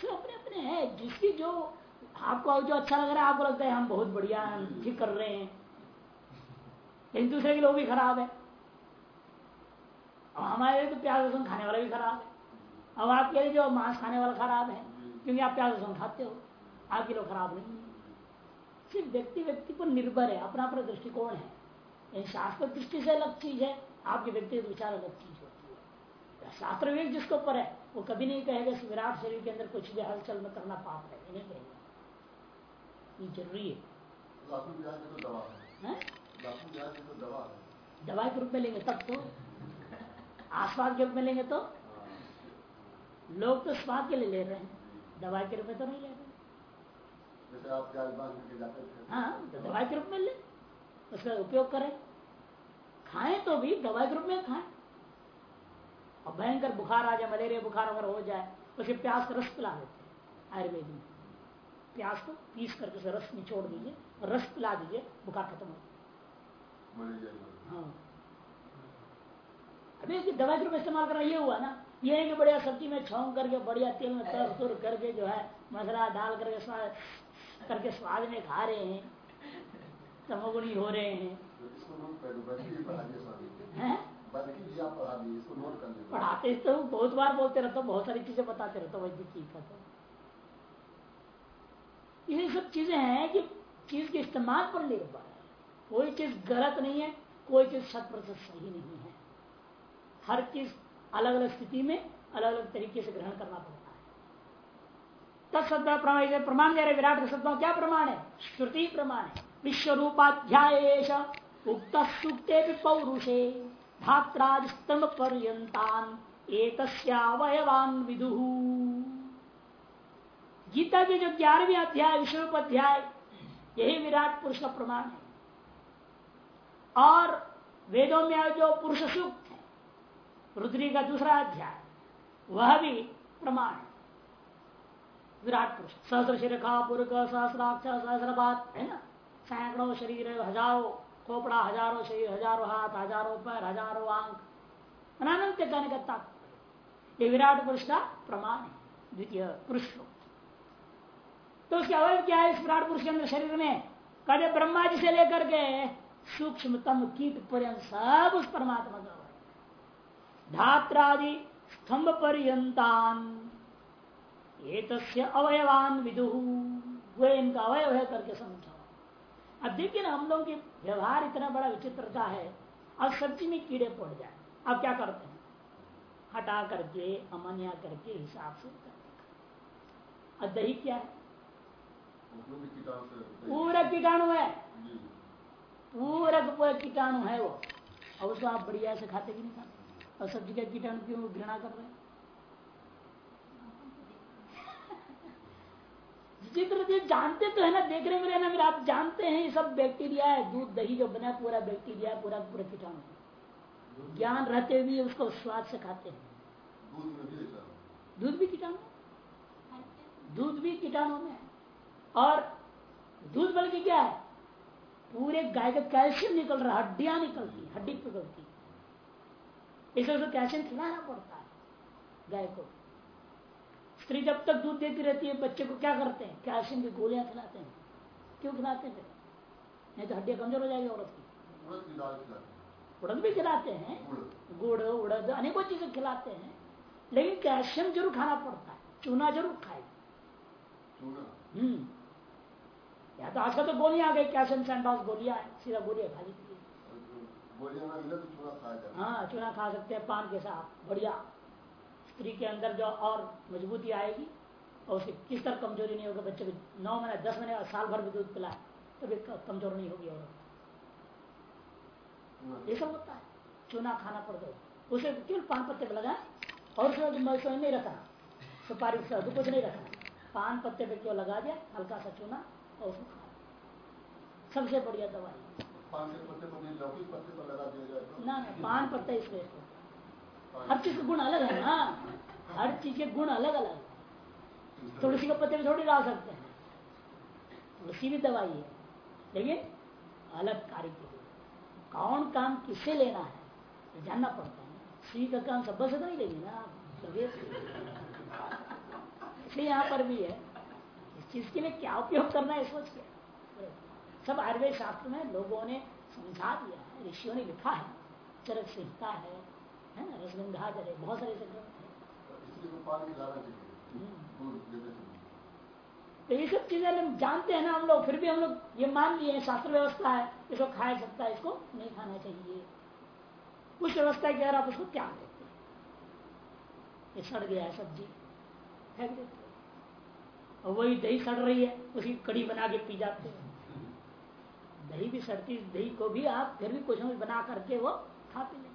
सिर्फ़ अपने अपने हैं। जिसकी जो आपको जो अच्छा लग रहा है आपको लगता है हम बहुत बढ़िया ठीक कर रहे हैं। लेकिन दूसरे के लोग भी खराब है। अब हमारे तो प्याज लहसुन खाने वाला भी खराब है। अब आपके लिए जो मांस खाने वाला खराब है क्योंकि आप प्याज लहसुन खाते हो आपके लोग खराब नहीं है। सिर्फ़ व्यक्ति व्यक्ति पर निर्भर है अपना अपना दृष्टिकोण है। शास्त्र दृष्टि से अलग चीज़ है आपके व्यक्तिगत विचार अलग चीज़ होती है। शास्त्र विवेक जिसके ऊपर है वो कभी नहीं कहेगा इस विराट शरीर के अंदर कुछ भी हलचल में करना पाप है नहीं कहेगा। ये ज़रूरी है। तो दवा तो है। दवाई के रूप में लेंगे तब तो। आस्वाद के रूप में लेंगे तो? हाँ। लोग तो स्वाद के लिए ले रहे हैं। दवाई के रूप में तो नहीं ले रहे जैसे आप प्याज बाँध के जाते थे हाँ तो दवाई के रूप में ले। उसका उपयोग करें। खाएँ तो भी दवाई के रूप में खाएँ। और भयंकर बुखार आ जाए मलेरिया बुखार अगर हो जाए तो फिर प्याज का रस पिला देते हैं आयुर्वेद में प्याज को पीस करके उसे रस निचोड़ दीजिए और रस पिला दीजिए बुखार खत्म हो हाँ। अभी इसकी दवाई के रूप में इस्तेमाल करना ये हुआ ना ये है कि बढ़िया सब्ज़ी में छौंक करके बढ़िया तेल में तर तुर करके जो है मसाला डाल करके करके स्वाद में खा रहे हैं तमोगुणी हो रहे हैं। तो हैं पढ़ाते तो बहुत बार बोलते रहते हो बहुत सारी चीज़ें बताते रहते हो वैदिक का तो ये सब चीज़ें हैं कि चीज़ के इस्तेमाल पर निर्भर है कोई चीज़ गलत नहीं है कोई चीज़ शत प्रतिशत सही नहीं है। हर चीज़ अलग अलग स्थिति में अलग अलग तरीके से ग्रहण करना पड़ता है। तत्सत्ता प्रमाण प्रमाण दे रहे विराट सत्ता क्या प्रमाण है? श्रुति प्रमाण है। विश्व रूपाध्याय उक्त सूक्ते पौरुषे धात्राज स्तंभ पर्यंतान एतस्यावयवान विदु। गीता के जो ग्यारहवीं अध्याय विश्व अध्याय यही विराट पुरुष का प्रमाण है। और वेदों में जो पुरुष सूक्त है, रुद्री का दूसरा अध्याय, वह भी प्रमाण है। विराट पुरुष सहस्र शिरखा पुरक सहस्राक्ष सहस्रपात है ना? सैकड़ों शरीर, हज़ारों खोपड़ा, हज़ारों शरीर, हज़ारों हाथ, हज़ारों पैर, हज़ारों आँख। अनंत कहने का तात्पर्य ये विराट पुरुष का प्रमाण है, द्वितीय पुरुष तो उसके अवयव क्या है इस विराट पुरुष के अंदर शरीर में? कहते ब्रह्मा जी से लेकर के सूक्ष्मतम कीट पर्यंत सब उस परमात्मा का धात्रादि स्तंभ पर्यंतान ये तस्य अवयवान विदु। वे इनका अवयव है करके समझो। अब देखिए ना हम लोगों की व्यवहार इतना बड़ा विचित्रता है अब सब्ज़ी में कीड़े पड़ जाए। अब क्या करते हैं? हटा करके अमनिया करके हिसाब से करके अब दही क्या है? भी पूरा कीटाणु है। पूरा पूरा कीटाणु है वो। और उसको आप बढ़िया से खाते कि नहीं खाते? और सब्ज़ी का कीटाणु क्यों घृणा कर रहे हैं? चित्र जी जानते तो है ना देख रहे मेरे ना मेरे आप जानते हैं ये सब बैक्टीरिया है दूध दही जो बना पूरा बैक्टीरिया पूरा पूरा कीटाणु ज्ञान रहते हुए भी उसको स्वाद से खाते हैं। दूध भी ऐसा है। दूध भी कीटाणु दूध भी कीटाणु में है। और दूध बल्कि क्या है? पूरे गाय का कैल्शियम निकल रहा है हड्डियाँ निकलती हड्डी पिघलती। इसलिए उसको कैल्शियम खिलाना पड़ता है गाय को। स्त्री जब तक दूध देती रहती है बच्चे को क्या करते हैं? कैल्शियम की गोलियाँ खिलाते हैं। क्यों खिलाते हैं? नहीं तो हड्डियाँ कमज़ोर हो जाएगी औरत की। उड़द हैं। भी खिलाते हैं। गुड़। गुड़ उड़द अनेकों चीज़ें खिलाते हैं। लेकिन कैल्शियम ज़रूर खाना पड़ता है। चूना ज़रूर खाए हम्म। या तो आजकल तो गोलियाँ आ गई। कैल्शियम सैंडॉस गोलियाँ है। सीधा गोलियाँ खा मिले तो है। हाँ चूना खा सकते हैं। पान के साथ। बढ़िया। स्त्री के अंदर जो और मजबूती आएगी और उसे किस तरह कमज़ोरी नहीं होगी? बच्चे को नौ महीने दस महीने साल भर भी दूध पिलाए तभी क- कमज़ोर नहीं होगी औरत। ये सब होता है। चूना खाना पड़ दो उसे केवल पान पत्ते पे लगाए और उसमें नहीं रखा। सुपारी से कुछ नहीं रखना पान पत्ते पे क्यों लगा दिया? हल्का सा चूना और उसको खा सबसे बढ़िया दवाई। पान पत्ते पर नहीं लौकिक पत्ते पर लगा दिया जाए तो? ना ना पान पत्ता इसमें हर चीज़ का गुण अलग है ना? हर चीज़ के गुण अलग अलग तुलसी के पत्ते भी थोड़ी डाल सकते हैं। तुलसी भी दवाई है। लेकिन अलग कार्य के लिए। कौन काम किससे लेना है? जानना पड़ता है। सी का काम सबसे तो नहीं लेंगे ना इसलिए यहाँ पर भी है। इस चीज़ के लिए क्या उपयोग करना है, सोच के? सब आयुर्वेद शास्त्र में लोगों ने समझा दिया है, ऋषियों ने लिखा है, चरक संहिता है है ना रसगंधा जरे बहुत सारे ऐसे चाहिए हम्म। तो ये सब चीज़ें हम जानते हैं ना हम लोग फिर भी हम लोग ये मान लिए शास्त्र व्यवस्था है इसको खाया सकता है इसको नहीं खाना चाहिए। उस व्यवस्था के अगर आप उसको त्याग देते हैं? ये सड़ गया है सब्ज़ी फेंक देते और वही दही सड़ रही है उसी कड़ी बना के पी जाते हैं। दही भी सड़ती दही को भी आप फिर भी कुछ न कुछ बना करके वो खा पी हैं।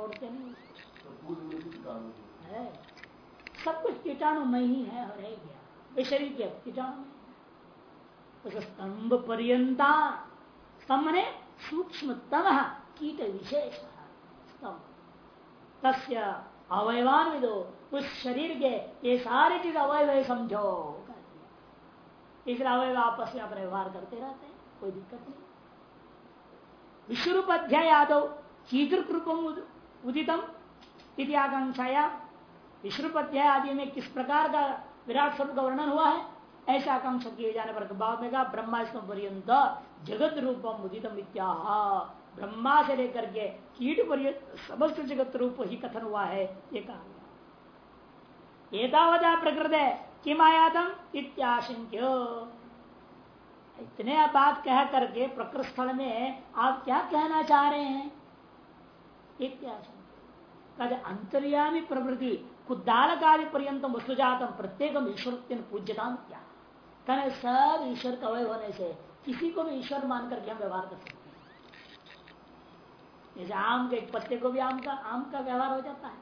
छोड़ते नहीं। हैं। है सब कुछ कीटाणु में ही है और रह गया ये शरीर के कीटाणु स्तंभ पर्यंता स्तंभ ने सूक्ष्मतम कीट विशेष, स्तंभ। तस्य अवयवान विदो उस शरीर के ये सारे चीज़ अवयव समझो। इसलिए अवयव आपस में अपने व्यवहार करते रहते हैं, कोई दिक्कत नहीं। विश्व रूप अध्याय आदो रूपम उद- उदितम इति आकांक्षाया अध्याय आदि में किस प्रकार का विराट स्वरूप का वर्णन हुआ है, ऐसा आकांक्षा किए जाने पर बाद में कहा ब्रह्मा इसमें पर्यंत जगत रूपम उदितम इत्याह। ब्रह्मा से लेकर के कीट पर्यंत समस्त जगत रूप ही कथन हुआ है, ये कहा गया। एतावता प्रकृत किम आयातम इत्याशंक्य। इतने बात कह करके प्रकृत स्थल में आप क्या कहना चाह रहे हैं? इत्याशंक्य कहते अंतर्यामी प्रवृत्ति, कुदालकादि पर्यंत वस्तुजातम, प्रत्येकम ईश्वर पूज्यता क्या? कहने सब ईश्वर का अवय होने से किसी को भी ईश्वर मान करके हम व्यवहार कर सकते हैं। जैसे आम के एक पत्ते को भी आम का आम का व्यवहार हो जाता है।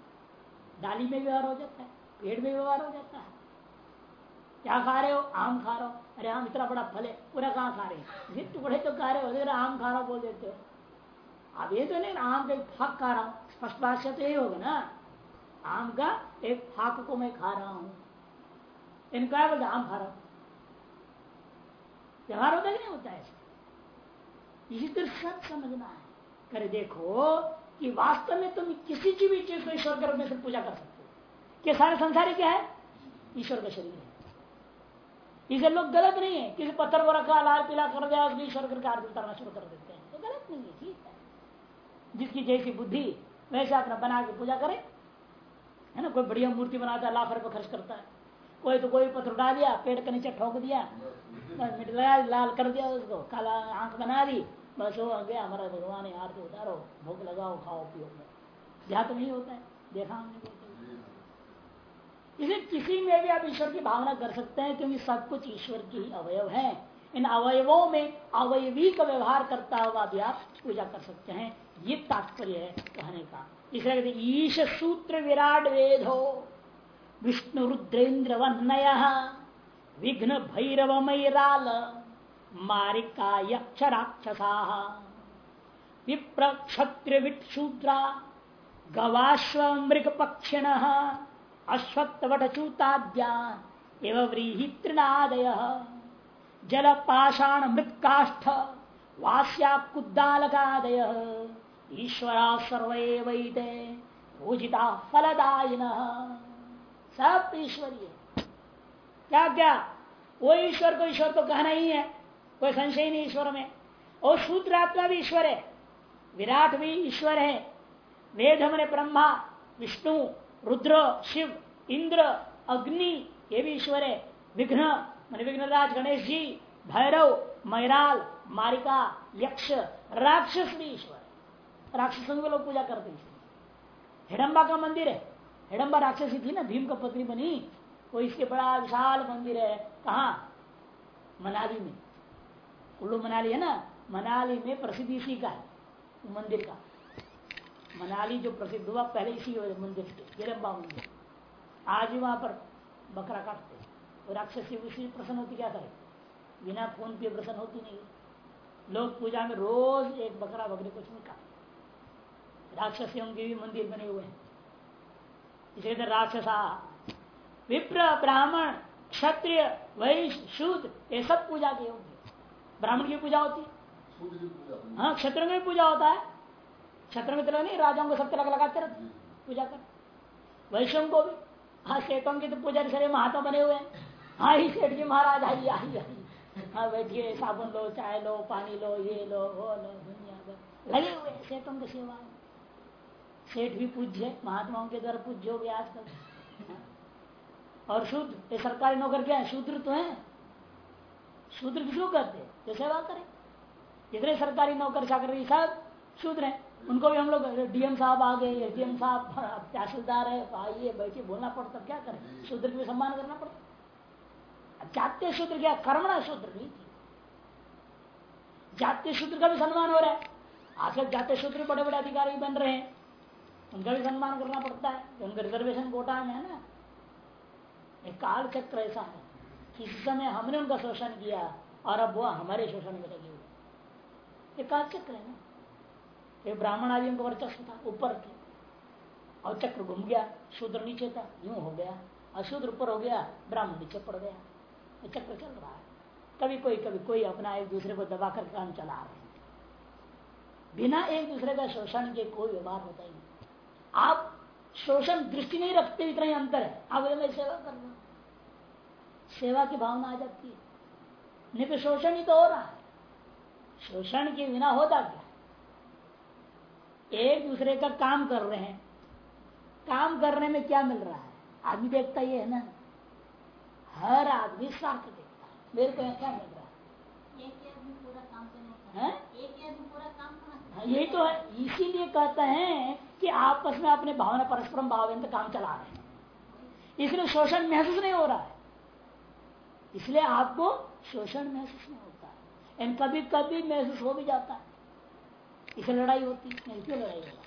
डाली में व्यवहार हो जाता है। पेड़ में व्यवहार हो जाता है। क्या खा रहे हो? आम खा रहे हो। अरे आम इतना बड़ा फल है, पूरा कहाँ खा रहे हो? टुकड़े तो खा रहे हो आम खा रहा बोल देते हो। अब ये तो नहीं, आम का एक फाक खा रहा हूँ। स्पष्ट भाषा तो ये होगा ना। आम का एक फाक को मैं खा रहा हूँ। इनका बोलते आम खा रहा हूँ। व्यवहार होता कि नहीं होता है? इसी तरह सब समझना है। कर देखो कि वास्तव में तुम किसी की भी चीज़ को ईश्वर के रूप में से पूजा कर सकते हो। कि सारे संसारी क्या है? ईश्वर का शरीर है। इसे लोग गलत नहीं है। किसी पत्थर को रखा, लाल पीला कर दिया, उसको ईश्वर करके आरती उतारना शुरू कर देते हैं। तो गलत नहीं है, ठीक है। जिसकी जैसी बुद्धि वैसे अपना बना के पूजा करे। है ना, कोई बढ़िया मूर्ति बनाता है, लाख रुपए खर्च करता है। कोई तो कोई पत्थर उठा दिया, पेड़ के नीचे ठोक दिया मिट लगा लाल कर दिया उसको, काला आँख बना दी, बस हो गया, हमारा भगवान है आरती उतारो, भोग लगाओ, खाओ, पियो। यहाँ तो नहीं होता है, देखा हमने हुए। इसे किसी में भी आप ईश्वर की भावना कर सकते हैं, क्योंकि सब कुछ ईश्वर की ही अवयव है। इन अवयवों में अवयवी का व्यवहार करता हुआ भी आप पूजा कर सकते हैं। ये तात्पर्य है कहने का। इसलिए ईश सूत्र विराट वेदो, विष्णु रुद्रेन्द्र वन्नय, विघ्न भैरव मैराल मारिका यक्ष राक्षसा विप्र क्षत्र विक्षूद्रा गवाश्व मृग पक्षिण अश्वत्थवटचूताद्या एवं व्रीहि तृणादय जल पाषाण मृत्काष्ठ वास्या कुद्दालकादय ईश्वरा सर्वैते पूजिता फलदायिन। सब ईश्वरीय। क्या क्या? वो ईश्वर को, ईश्वर तो कहना ही है। कोई संशय नहीं ईश्वर में। और शूद्रात्मा भी ईश्वर है। विराट भी ईश्वर है। वेद हमने ब्रह्मा, विष्णु, रुद्र, शिव, इंद्र, अग्नि, ये भी ईश्वर है। विघ्न मान विघ्नराज, गणेश जी, भैरव, मैराल, मारिका, यक्ष, राक्षस भी ईश्वर राक्षसों के लोग पूजा करते हैं। हिडम्बा का मंदिर है। हिडम्बा राक्षसी थी ना, भीम का पत्नी बनी। वो इसके बड़ा विशाल मंदिर है। कहा? मनाली में। कुल्लू मनाली है ना? मनाली में प्रसिद्ध इसी का है मंदिर का। मनाली जो प्रसिद्ध हुआ, पहले इसी मंदिर से, हिडम्बा मंदिर। आज भी वहाँ पर बकरा काटते वो राक्षसी उसी प्रसन्न होती, क्या करे? बिना फ़ोन पे प्रसन्न होती नहीं। लोग पूजा में रोज एक बकरा बकरी कुछ नहीं खाते राक्षसियों के भी मंदिर बने हुए हैं। इसे कहते राक्षसा। विप्र ब्राह्मण क्षत्रिय वैश्य शूद्र ये सब पूजा के होंगे। ब्राह्मण की पूजा होती है। है। क्षेत्र में पूजा होता है। क्षेत्र में तो नहीं राजाओं को सब तरह लगाते रहते पूजा कर वैश्यों को भी। हाँ सेठों की तो पूजा सारे महात्मा बने हुए हैं। हाँ ही सेठ जी महाराज आइए आई आइए। हाँ बैठिए साबुन लो चाय लो पानी लो ये लो वो लो दुनिया भर। लगे हुए सेठों की सेवा सेठ भी पूज्य महात्माओं के द्वारा पूज्य हो गया आजकल। हाँ। और शूद्र, ये सरकारी नौकर क्या है? शूद्र तो है। शूद्र कहते हैं? जो सेवा करें। जितने सरकारी नौकर चाकरी सब शूद्र हैं। उनको भी हम लोग डीएम साहब आ गए एसडीएम साहब, तहसीलदार है आइए बैठिए बोलना पड़ता क्या करें? शूद्र भी सम्मान करना पड़ता। जातीय शूद्र क्या? कर्मणा शूद्र नहीं थी। जातीय शूद्र का भी सम्मान हो रहा है। आजकल जातीय शूद्र बड़े बड़े अधिकारी बन रहे हैं। उनका भी सम्मान करना पड़ता है उनका रिजर्वेशन कोटा में है ना। एक काल चक्र ऐसा है किसी समय हमने उनका शोषण किया और अब वो हमारे शोषण में लगे हुए ये काल चक्र है ना। ये ब्राह्मण आदि उनका वर्चस्व था, ऊपर थे और चक्र घूम गया, शूद्र नीचे था, यूँ हो गया। और शूद्र ऊपर हो गया, ब्राह्मण नीचे पड़ गया। ये चक्र चल रहा है। कभी कोई कभी कोई अपना एक दूसरे को दबाकर काम चला रहे हैं। बिना एक दूसरे का शोषण के कोई व्यवहार होता ही नहीं। आप शोषण दृष्टि नहीं रखते इतना ही अंतर है। आप मैं सेवा कर रहा सेवा की भावना आ जाती है। नहीं तो शोषण ही तो हो रहा है। शोषण के बिना होता क्या? एक दूसरे का काम कर रहे हैं। काम करने में क्या मिल रहा है? आदमी देखता ये है ना। हर आदमी स्वार्थ देखता है। मेरे को क्या मिल रहा है। एक आदमी पूरा काम नहीं हैं? एक आदमी पूरा काम हाँ, यही तो है। इसीलिए कहते हैं कि आपस में अपने भावना परस्परम भाव काम चला रहे हैं। इसलिए शोषण महसूस नहीं हो रहा है। इसलिए आपको शोषण महसूस नहीं होता है। एंड कभी कभी महसूस हो भी जाता है। इसे लड़ाई होती है। क्यों लड़ाई होगा?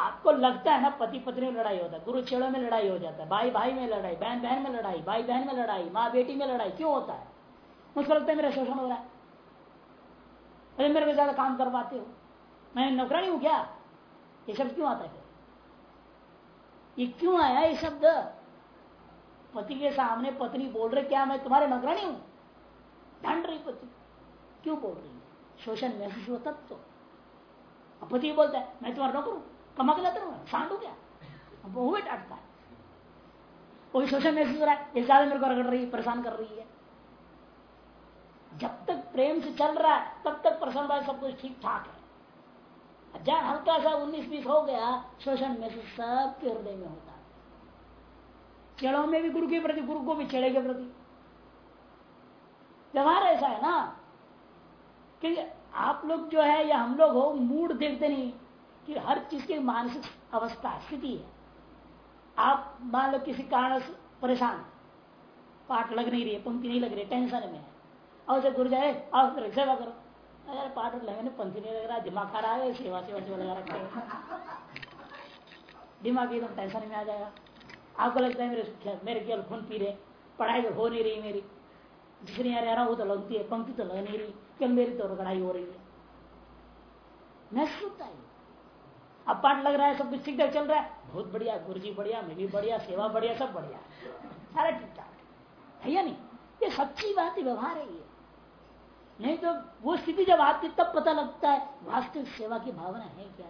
आपको लगता है ना पति पत्नी में लड़ाई होता है। गुरु चेड़ों में लड़ाई हो जाता है। भाई भाई में लड़ाई बहन बहन में लड़ाई भाई बहन में लड़ाई माँ बेटी में लड़ाई, क्यों होता है? मुझको लगता है मेरा शोषण हो रहा है। अरे, मेरे को ज़्यादा काम करवाते हो। मैं नौकरानी हूँ क्या? ये शब्द क्यों आता है ये क्यों आया ये शब्द? पति के सामने पत्नी बोल रहे, क्या मैं तुम्हारे नौकरानी हूँ? ढंड रही पति क्यों बोल रही शोषण महसूस तब तो पति बोलता है, मैं तुम्हारा नौकर हूँ, कमा के लाता हूँ सांड हूँ क्या? वो भी डांटता है कोई शोषण महसूस हो रहा है ज़्यादा मेरे को रगड़ रही है परेशान कर रही है। जब तक प्रेम से चल रहा है, तब तक प्रसन्न सब कुछ ठीक ठाक है। जब हल्का सा उन्नीस बीस हो गया, शोषण में से सबके हृदय में होता है। चेड़ों में भी गुरु के प्रति, गुरु को भी छेड़े के प्रति। व्यवहार ऐसा है ना कि आप लोग जो है, या हम लोग हो, मूड देखते नहीं कि हर चीज़ की मानसिक अवस्था, स्थिति है। आप मान लो किसी कारण से परेशान, पाठ लग नहीं रही है पंक्ति नहीं लग रही, टेंशन में है। और गुरु जाए फिर सेवा करो। अरे पाठ लगने पंक्ति नहीं लग रहा, दिमाग खा रहा है, सेवा सेवा सेवा लगा रखा है। दिमाग एकदम टेंशन में आ जाएगा। आपको लगता है मेरे मेरे केवल खून पी रहे पढ़ाई तो हो नहीं रही मेरी। जिसने यार रहा वो तो लगती है, पंक्ति तो लग नहीं रही। क्यों मेरी तो लड़ाई हो रही है। महसूस होता है अब पाठ लग रहा है, सब कुछ ठीक ठाक चल रहा है। बहुत बढ़िया गुरु जी बढ़िया, मैं भी बढ़िया, सेवा बढ़िया, सब बढ़िया। सारा ठीक ठाक है या नहीं? ये सच्ची बात है व्यवहार है ये। नहीं तो वो स्थिति जब आती तब पता लगता है वास्तविक सेवा की भावना है क्या?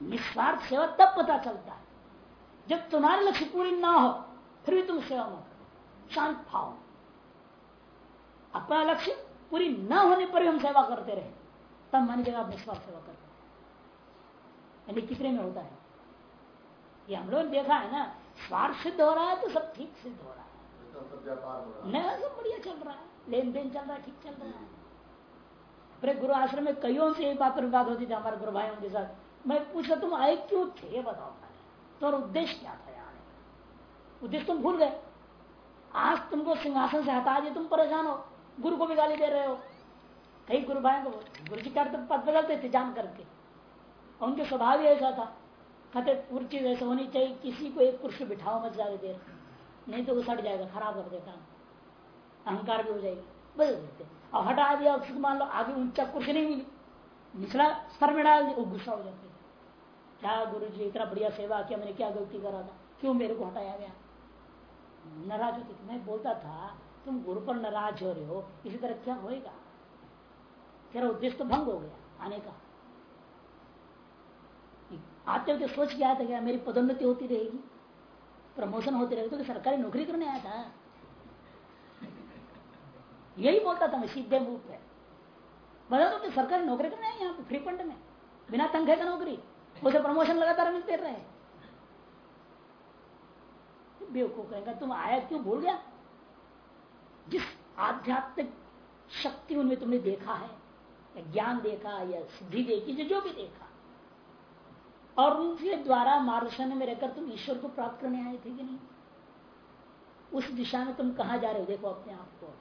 निस्वार्थ सेवा तब पता चलता है जब तुम्हारे लक्ष्य पूरी ना हो फिर भी तुम सेवा मत करो शांत भाव। अपना लक्ष्य पूरी ना होने पर भी हम सेवा करते रहे तब मान जगह आप निस्वार्थ सेवा करते यानी कितने में होता है? ये हम लोग ने देखा है ना स्वार्थ सिद्ध हो रहा है तो सब ठीक सिद्ध हो रहा है। एकदम सब व्यापार हो रहा है। नया सब बढ़िया चल रहा है। लेन देन चल रहा है, ठीक चल रहा है। अपने गुरु आश्रम में कईयों से एक बात पर बात होती थी, हमारे गुरु भाइयों के साथ। मैं पूछा तुम आए क्यों थे, बताओ तो उद्देश्य क्या था यहाँ उद्देश्य तुम भूल गए। आज तुमको सिंहासन से हटा दिए तुम परेशान हो। गुरु को भी गाली दे रहे हो। कई गुरु भाई को, गुरु जी कर पद बदलते थे जान करके। और उनके स्वभाव ही ऐसा था। कहते पूरी चीज़ ऐसा होनी चाहिए, किसी को एक पुरुष बिठाओ मत ज़्यादा देर। नहीं तो वो सट जाएगा, खराब कर देता अहंकार भी हो जाएगी। बदल देते और हटा दिया उसको मान लो, आगे ऊँचा कुर्सी नहीं मिली निचला स्तर में डाल दिया गुस्सा हो जाते क्या गुरु जी इतना बढ़िया सेवा किया, मैंने क्या गलती करा था? क्यों मेरे को हटाया गया? नाराज़ होते मैं बोलता था, तुम गुरु पर नाराज़ हो रहे हो, इसी तरह क्या होएगा? तेरा उद्देश्य तो भंग हो गया, आने का। आते होते सोच के आया था क्या मेरी पदोन्नति होती रहेगी, प्रमोशन होती रहेगी तो सरकारी नौकरी करने आया था। यही बोलता था मैं, सीधे मुँह पे। बता दो कि सरकारी नौकरी करने आए यहाँ पे फ्री फंड में। बिना तनख्वाह का नौकरी। उसे प्रमोशन लगातार मिलते रहे बेवकूफ़ कहेगा, तुम आया क्यों? भूल गया? जिस आध्यात्मिक शक्ति उनमें तुमने देखा है, या ज्ञान देखा, या सिद्धि देखी, जो जो भी देखा, और उनके द्वारा मार्गदर्शन में रहकर तुम ईश्वर को प्राप्त करने आए थे कि नहीं? उस दिशा में तुम कहा जा रहे हो? देखो अपने आप को।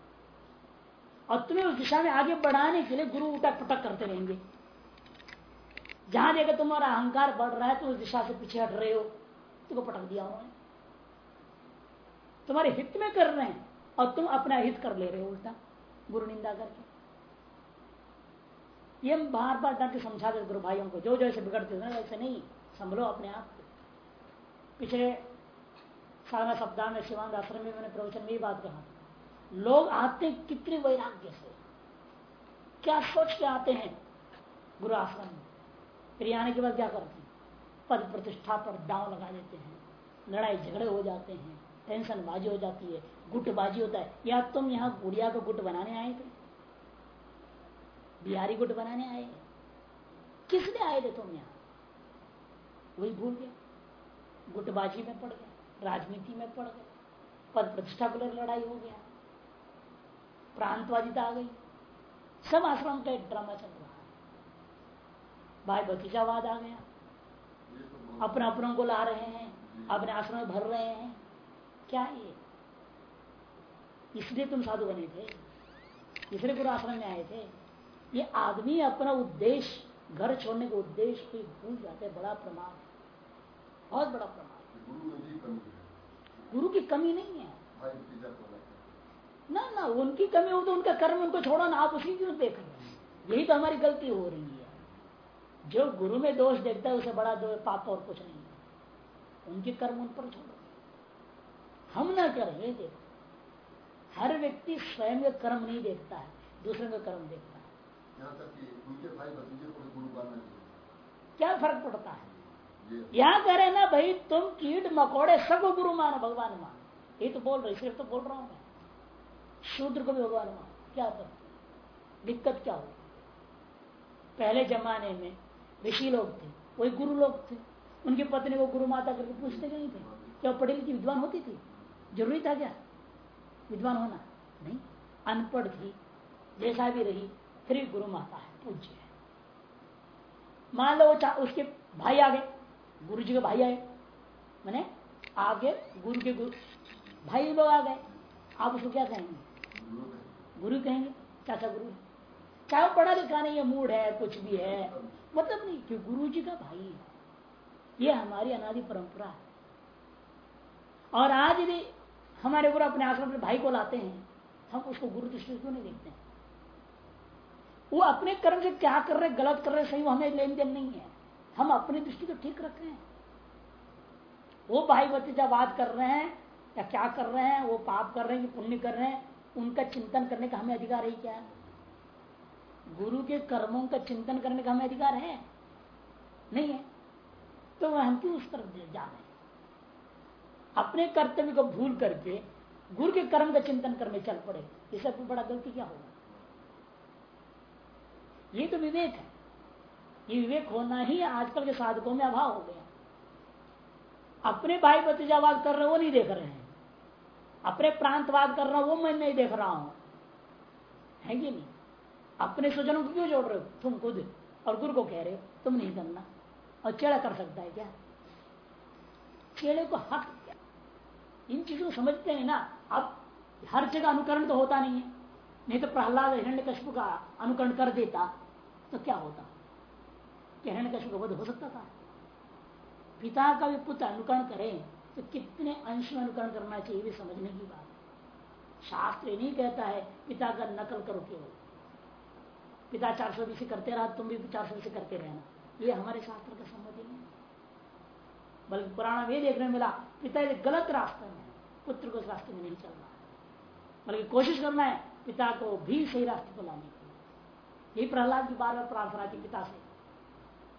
और तुम्हें उस दिशा में आगे बढ़ाने के लिए गुरु उटक पटक करते रहेंगे। जहाँ देखा तुम्हारा अहंकार बढ़ रहा है तो उस दिशा से पीछे हट रहे हो। तुमको पटक दिया उन्होंने। तुम्हारे हित में कर रहे हैं और तुम अपना हित कर ले रहे हो उल्टा, गुरु निंदा करके। ये बार बार डर के समझा दे गुरु भाइयों को, जो जो ऐसे बिगड़ते थे वैसे नहीं, संभलो अपने आप को। पिछले सारा सप्ताह में शिवानंद आश्रम में मैंने प्रवचन में ही बात कहा लोग आते कितने वैराग्य से। क्या सोच के आते हैं गुरु आश्रम में? फिर आने के बाद क्या करते हैं? पद प्रतिष्ठा पर दाव लगा देते हैं। लड़ाई झगड़े हो जाते हैं टेंशन बाजी हो जाती है, गुटबाजी होता है। या तुम यहाँ गुड़िया को गुट बनाने आए थे, बिहारी गुट बनाने आए। किस लिए आए थे तुम यहाँ? वही भूल गए। गुटबाजी में पड़ गए, राजनीति में पड़ गए, पद प्रतिष्ठा को लड़ाई हो गया। प्रांतवादिता आ गई। सब आश्रम का एक ड्रामा चल रहा है। भाई भतीजावाद आ गया। अपने अपनों को ला रहे हैं अपने आश्रम में भर रहे हैं। क्या ये? इसलिए तुम साधु बने थे। इसलिए गुरु आश्रम में आए थे। ये आदमी अपना उद्देश्य घर छोड़ने का उद्देश्य कोई भूल जाते बड़ा प्रमाद बहुत बड़ा प्रमाद गुरु की कमी नहीं है? ना ना उनकी कमी हो तो उनका कर्म उनको छोड़ो ना आप उसी क्यों देख रहे यही तो हमारी गलती हो रही है। जो गुरु में दोष देखता है उसे बड़ा दो पाप और कुछ नहीं है। उनके कर्म उन पर छोड़ो। हम ना करें ये देखो। हर व्यक्ति स्वयं का कर्म नहीं देखता है दूसरे का कर्म देखता है। कि को क्या फ़र्क पड़ता है? यहाँ कह रहे ना भाई तुम कीट मकोड़े सब गुरु मानो भगवान मानो। ये तो बोल रहे सिर्फ़ तो बोल रहा हूँ मैं। शूद्र को भी भगवान मानो क्या कर दिक्कत क्या हो पहले जमाने में ऋषि लोग थे, वही गुरु लोग थे। उनकी पत्नी को गुरु माता करके पूछते नहीं थे क्या पढ़ी लिखी विद्वान होती थी? ज़रूरी था क्या? विद्वान होना? नहीं। अनपढ़ थी, जैसा भी रही, फिर गुरु माता है, पूज्य है। मान लो उसके भाई आ गए गुरु जी के भाई आए। मैंने आगे गुरु के गुरु भाई लोग आ गए। आप उसको क्या कहेंगे? गुरु कहेंगे? चाचा गुरु चाहे, पढ़ा लिखा नहीं है, मूड है, कुछ भी है। मतलब नहीं कि गुरु जी का भाई है। ये हमारी अनादि परंपरा है। और आज भी हमारे गुरु अपने आश्रम अपने भाई को लाते हैं। हम उसको गुरु दृष्टि क्यों नहीं देखते हैं? वो अपने कर्म से क्या कर रहे, गलत कर रहे, सही हमें लेन देन नहीं है। हम अपनी दृष्टि को ठीक रख रहे हैं। वो भाई भतीजा बात कर रहे हैं, या क्या कर रहे हैं, वो पाप कर रहे हैं, कि पुण्य कर रहे हैं उनका चिंतन करने का हमें अधिकार है क्या? गुरु के कर्मों का चिंतन करने का हमें अधिकार है? नहीं है। तो वह हम क्यों उस तरफ़ जा रहे हैं? अपने कर्तव्य को भूल करके गुरु के कर्म का चिंतन करने चल पड़े। इससे बड़ा गलती क्या होगा? ये तो विवेक है। ये विवेक होना ही आजकल के साधकों में अभाव हो गया। अपने भाई भतीजावाद कर रहे वो नहीं देख रहे हैं। अपने प्रांतवाद कर रहा हूँ, वो मैं नहीं देख रहा हूँ। है कि नहीं? अपने स्वजनों को क्यों जोड़ रहे हो? तुम खुद। और गुरु को कह रहे हो, तुम नहीं करना। और चेड़ा कर सकता है क्या? चेड़े को हक क्या? इन चीज़ों को समझते हैं ना, अब हर जगह अनुकरण तो होता नहीं है। नहीं तो प्रहलाद हिरण्य कश्यप का अनुकरण कर देता तो क्या होता? हिरण्य कश्यप का वध हो सकता था? पिता का भी पुत्र अनुकरण करें तो कितने अंश में अनुकरण करना चाहिए भी समझने की बात शास्त्र नहीं कहता है, पिता का नकल करो केवल। पिता चार सौ बीसी करते रहा, तुम भी चार सौ बीसी करते रहना। ये हमारे शास्त्र का सम्मति नहीं। बल्कि पुराना में देखने मिला, पिता एक गलत रास्ते में पुत्र को उस रास्ते में नहीं चलना है। बल्कि कोशिश करना है, पिता को भी सही रास्ते को लाने की। यही प्रहलाद की बार बार प्रार्थना की पिता से।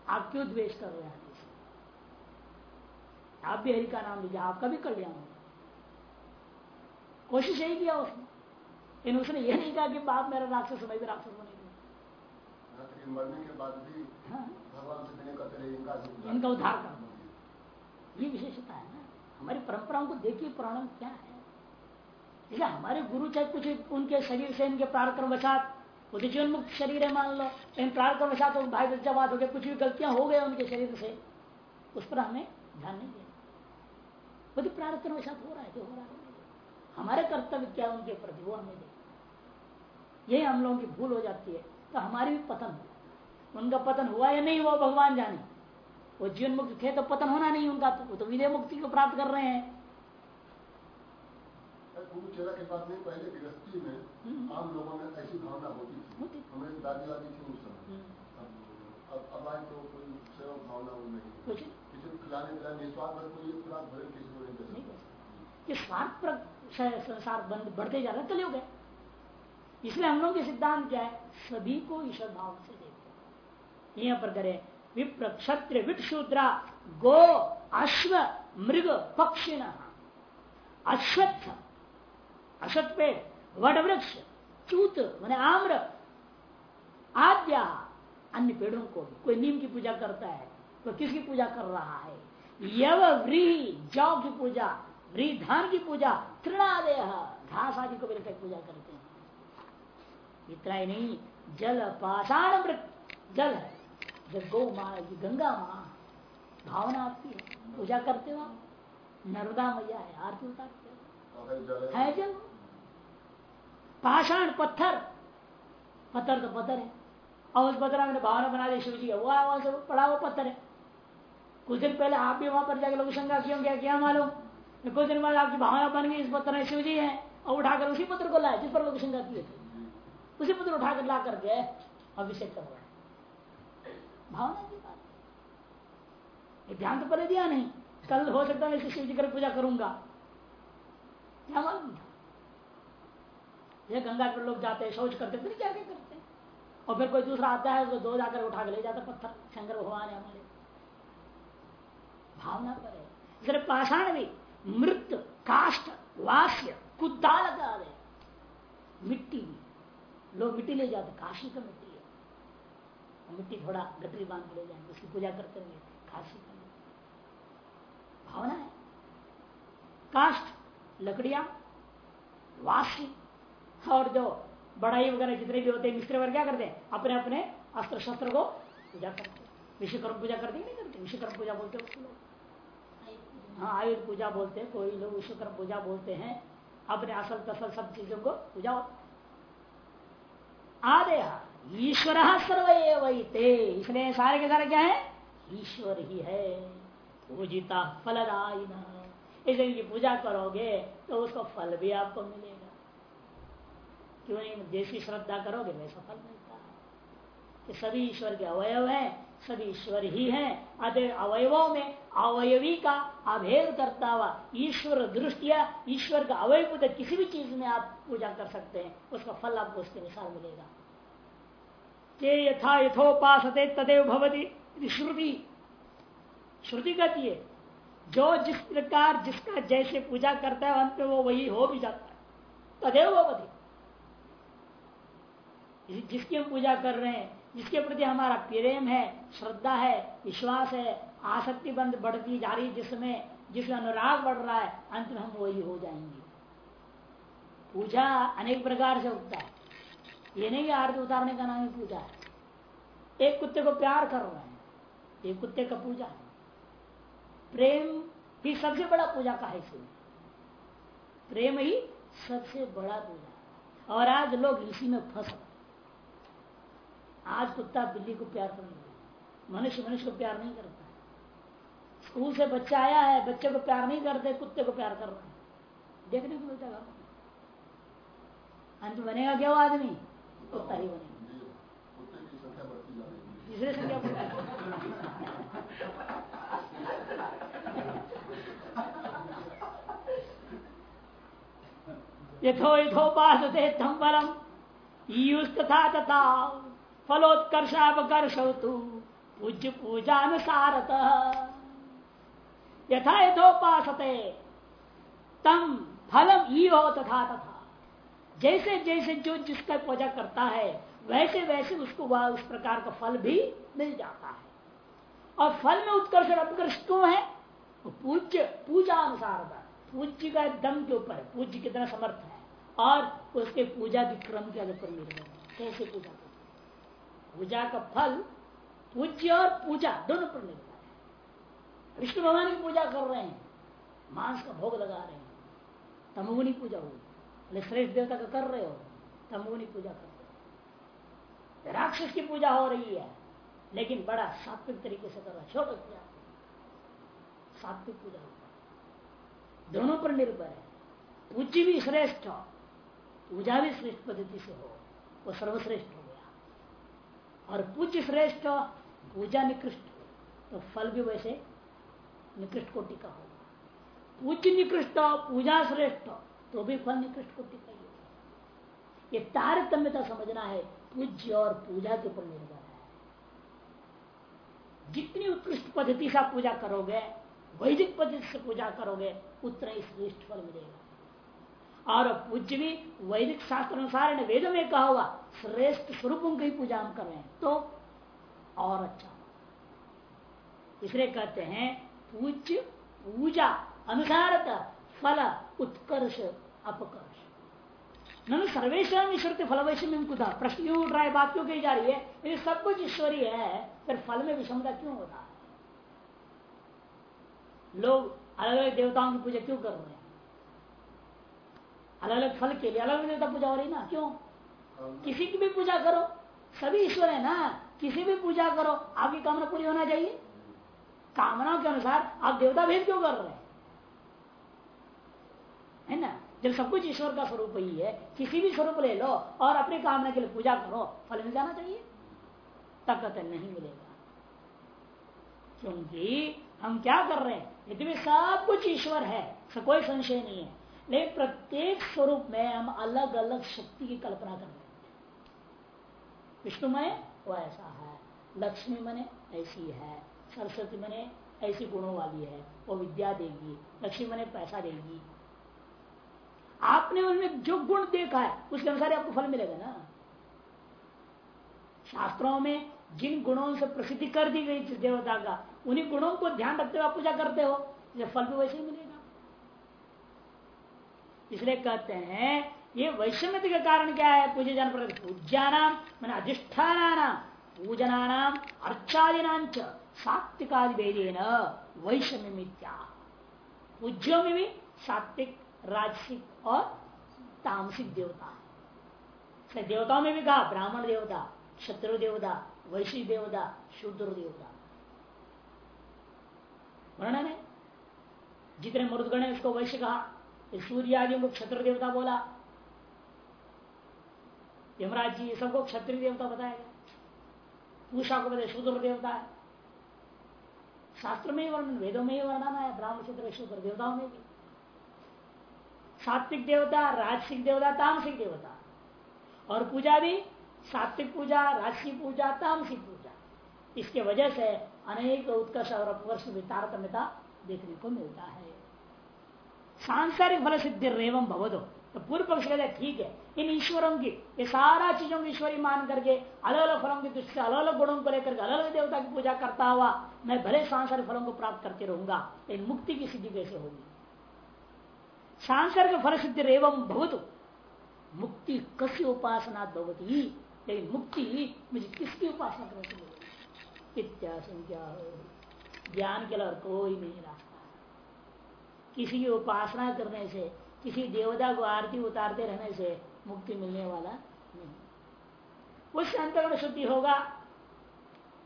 आप क्यों द्वेष कर रहे हैं? से? आप भी हरि का नाम लीजिए आपका भी कल्याण होगा। कोशिश यही किया उसने। लेकिन उसने यह नहीं कहा कि बाप मेरा राक्षस मैं भी राक्षस बनेगा यहाँ मरने के बाद भी हाँ, भगवान से विनय करते इनका उद्धार कर। ये विशेषता है ना। हमारी परंपराओं को देखिए पुराण क्या है। इसलिए हमारे गुरु चाहे कुछ उनके शरीर से इनके प्रारक्रम वशात वो तो जीवन मुक्त शरीर है मान लो। लेकिन प्रारक्रम वशात तो भाई बात हो गया कुछ भी गलतियाँ हो गए उनके शरीर से उस पर हमें ध्यान नहीं देना। वो तो प्रारक्रम वशात हो रहा है जो हो रहा है। हमारे कर्तव्य क्या उनके प्रति वो हमें दे यही हम लोगों की भूल हो जाती है। तो हमारी भी पतन उनका पतन हुआ या नहीं हुआ भगवान जाने। वो जीवन मुक्त थे तो पतन होना नहीं उनका। तो वो तो विजय मुक्ति को प्राप्त कर रहे हैं। के बाद में पहले गृहस्थी में हम्म। आम लोगों में ऐसी भावना होती थी। हमें दादी वादी थी उस समय। हम्म, अब अब आए तो कोई भावना नहीं। संसार बंद बढ़ते जा रहे हैं कलयुग है इसलिए हम लोग के सिद्धांत क्या है? सभी को ईश्वर भाव से देखते यहाँ पर करें, विप्र क्षत्र विट शूद्रा गो अश्व मृग पक्षिण। अश्वत्थ अश्वत्थ पे वट वृक्ष चूत, मैंने आम्र, आद्या, अन्य पेड़ों को कोई नीम की पूजा करता है कोई किसकी पूजा कर रहा है? यव व्री जौ की पूजा व्री धान की पूजा तृणादय घास आदि को मिलकर पूजा करते हैं। इतना ही नहीं जल पाषाण जल है। जब गौ माँ गंगा माँ भावना आपकी है पूजा करते हो आप। नर्मदा मैया है आरती उतारते हो। है। जल। पाषाण पत्थर। पत्थर तो पत्थर है। और उस पत्थर में भावना बना दी शिव जी वो आया वहाँ से पड़ा हुआ पत्थर है। कुछ दिन पहले आप भी वहाँ पर जाकर लोग शंका क्यों क्या क्या मालूम? कुछ दिन बाद आपकी भावना बन गई, इस पत्थर में शिव जी है, और उठाकर उसी पत्थर को लाए, जिस पर लोग शंका किए थे। उसी पत्थर उठाकर ला करके अभिषेक कर रहा भावना की ध्यान तो पहले दिया नहीं। कल हो सकता है शिव जी कर पूजा करूँगा। क्या मालूम ये गंगा पर लोग जाते हैं, शौच करते फिर क्या क्या करते और फिर कोई दूसरा आता है, उसको दो जाकर उठा के ले जाता पत्थर, शंकर भगवान है हमारे। भावना पर है इसलिए पाषाण भी मृत, काष्ठ वास्य कुदाल लगा दे मिट्टी भी। लोग मिट्टी ले जाते, काशी का मिट्टी है। मिट्टी थोड़ा गटरी बाँध ले जाएँगे, उसकी पूजा करते हुए काशी का भावना है। काष्ठ, लकड़िया वासी और जो बड़ाई वगैरह जितने भी होते हैं, मिस्त्री वगैरह क्या करते हैं? अपने अपने अस्त्र शस्त्र को पूजा करते हैं। विश्वकर्म पूजा करते नहीं करते? विश्वकर्म पूजा बोलते हैं लोग। आयुध पूजा बोलते हैं, कोई लोग विश्वकर्म पूजा बोलते हैं, अपने असल तसल सब चीज़ों को पूजा आदे ईश्वर सर्व ते इसलिए सारे के सारे क्या है? ईश्वर ही है। पूजिता फलदायी इसलिए पूजा करोगे तो उसको फल भी आपको मिलेगा। क्यों नहीं? जैसी श्रद्धा करोगे, वैसा फल मिलता है। सभी ईश्वर के अवयव हैं सभी ईश्वर ही है। अतः अवयवों में अवयवी का अभेद करता हुआ ईश्वर दृष्टिया ईश्वर का अवयव किसी भी चीज़ में आप पूजा कर सकते हैं। उसका फल आपको उसके अनुसार मिलेगा। के यथा यथोपासते तदेव भवती श्रुति। श्रुति कहती है, जो जिस प्रकार जिसका जैसे पूजा करता है अंत में वो वही हो भी जाता है। तदेव भवती। जिसकी हम पूजा कर रहे हैं जिसके प्रति हमारा प्रेम है, श्रद्धा है, विश्वास है आसक्ति बंद बढ़ती जा रही है, जिसमें जिसमें अनुराग बढ़ रहा है, अंत में हम वही हो जाएँगे। पूजा अनेक प्रकार से उठता है। ये नहीं आरती उतारने का नाम पूजा है। एक कुत्ते को प्यार कर रहे हैं, एक कुत्ते का पूजा है। प्रेम ही सबसे बड़ा पूजा का है। इसमें प्रेम ही सबसे बड़ा पूजा और आज लोग इसी में फंस रहे आज कुत्ता बिल्ली को प्यार कर मनुष्य मनुष्य को प्यार नहीं करता स्कूल से बच्चा आया है, बच्चे को प्यार नहीं करते, कुत्ते को प्यार कर रहे देखने को मिलता है अंत बनेगा क्या वो आदमी? कुत्ता ही बनेगा। तीसरे पूजा यथो यथोपासते तम फलम तथा तथा। फलोत्कर्षावकर्ष पूज्य पूजानुसारत। यथा यथोपासते तम फलम ईयो तथा तथा। जैसे जैसे जो जिसका पूजा करता है, वैसे वैसे उसको वह उस प्रकार का फल भी मिल जाता है। और फल में उत्कर्ष और अपकर्ष क्यों है? पूज्य पूजा अनुसार पूज्य का दम के ऊपर, पूज्य कितना समर्थ है। और उसके पूजा के क्रम के आधार पर निर्भर है। कैसे पूजा पूजा का फल, पूज्य और पूजा, दोनों पर निर्भर है। विष्णु भगवान की पूजा कर रहे हैं, मांस का भोग लगा रहे हैं। तमोगुनी पूजा हुई श्रेष्ठ देवता का कर रहे हो। तमोगुनी पूजा कर रहे हो। राक्षस की पूजा हो रही है, लेकिन बड़ा सात्विक तरीके से कर रहा है। छोटा पूजा सात्विक पूजा होता है। दोनों पर निर्भर है। पूज्य भी श्रेष्ठ हो, पूजा भी श्रेष्ठ पद्धति से हो, वो सर्वश्रेष्ठ हो और पूज्य श्रेष्ठ पूजा निकृष्ट तो फल भी वैसे निकृष्ट का होगा। पूज्य निकृष्ट, पूजा श्रेष्ठ तो भी फल निकृष्ट का ही होगा। ये तारतम्यता समझना है, पूज्य और पूजा के ऊपर निर्भर है। जितनी उत्कृष्ट पद्धति से पूजा करोगे, वैदिक पद्धति से पूजा करोगे, उतना ही श्रेष्ठ फल मिलेगा। और पूज्य भी वैदिक शास्त्र अनुसार वेदों में कहा हुआ, श्रेष्ठ स्वरूपों की पूजा हम कर रहे हैं। तो और अच्छा। इसलिए कहते हैं, पूज्य पूजा अनुसार फल उत्कर्ष, अपकर्ष। न सर्वेश्वर ईश्वर के फल वैश्य में कुदा प्रश्न क्यों उठ रहा है, बात क्यों कही जा रही है? यदि सब कुछ ईश्वरी है, फिर फल में विषमता क्यों हो रहा है? लोग अलग अलग देवताओं की पूजा क्यों कर रहे हैं? अलग अलग फल के लिए अलग अलग देवता पूजा हो रही ना? क्यों? किसी की भी पूजा करो। सभी ईश्वर है ना? किसी भी पूजा करो आपकी कामना पूरी होना चाहिए। कामनाओं के अनुसार आप देवता भेद क्यों कर रहे हैं? है ना? जब सब कुछ ईश्वर का स्वरूप ही है किसी भी स्वरूप ले लो और अपनी कामना के लिए पूजा करो फल मिल जाना चाहिए। तब तक नहीं मिलेगा। क्योंकि हम क्या कर रहे हैं? यदि सब कुछ ईश्वर है कोई संशय नहीं है। लेकिन प्रत्येक स्वरूप में हम अलग अलग शक्ति की कल्पना कर रहे हैं। विष्णुमय वो ऐसा है। लक्ष्मी मने, ऐसी है। सरस्वती मने, ऐसी गुणों वाली है। वो विद्या देगी। लक्ष्मी मने, पैसा देगी। आपने उनमें जो गुण देखा है, उसके अनुसार आपको फल मिलेगा ना। शास्त्रों में जिन गुणों से प्रसिद्धि कर दी गई देवता का, उन्हीं गुणों को ध्यान रखते हुए आप पूजा करते हो। फल भी वैसे ही मिलेगा। इसलिए कहते हैं, ये वैषम्य का कारण क्या है? पूजे जान पर पूज्या नाम मैंने अधिष्ठान पूजना नाम अर्चादिना सात्विकादि भेदेन वैषम्य मित्या पूज्यों में भी सात्विक, राजसिक और तामसिक देवता। देवताओं में भी कहा, ब्राह्मण देवता क्षत्रु देवता वैश्वी देवता, शूद्र देवता। वर्णन है? जितने मृदगण है उसको वैश्य कहा। सूर्य आदि को क्षत्र देवता बोला। यमराज जी सबको क्षत्रिय देवता बताया गया पूषा को बताया शूद्र देवता है। शास्त्र में ही वर्णन, वेदों में ही वर्णन है ब्राह्मण क्षेत्र शूद्र देवताओं में भी। सात्विक देवता, राजसिक देवता, तामसिक देवता। और पूजा भी सात्विक पूजा राजसिक पूजा, तामसिक पूजा। इसके वजह से अनेक उत्कर्ष और अपवर्ष में तारतम्यता देखने को मिलता है। सांसारिक फल सिद्धि रेवम भवदो तो पूर्व पक्ष कहते ठीक है। इन ईश्वरों की ये सारा चीज़ों की ईश्वरी मान करके अलग अलग फलों की दृष्टि अलग अलग गुणों को लेकर अलग अलग देवता की पूजा करता हुआ मैं भले सांसारिक फलों को प्राप्त करते रहूँगा, लेकिन मुक्ति की सिद्धि कैसे होगी? सांसारिक फल सिद्धि रेवम भवतु। मुक्ति कसी उपासना भवती? लेकिन मुक्ति मुझे किसकी उपासना करने इत्याशंका ज्ञान के लिए कोई नहीं रास्ता किसी की उपासना करने से, किसी देवता को आरती उतारते रहने से मुक्ति मिलने वाला नहीं। उससे अंतर्गत शुद्धि होगा,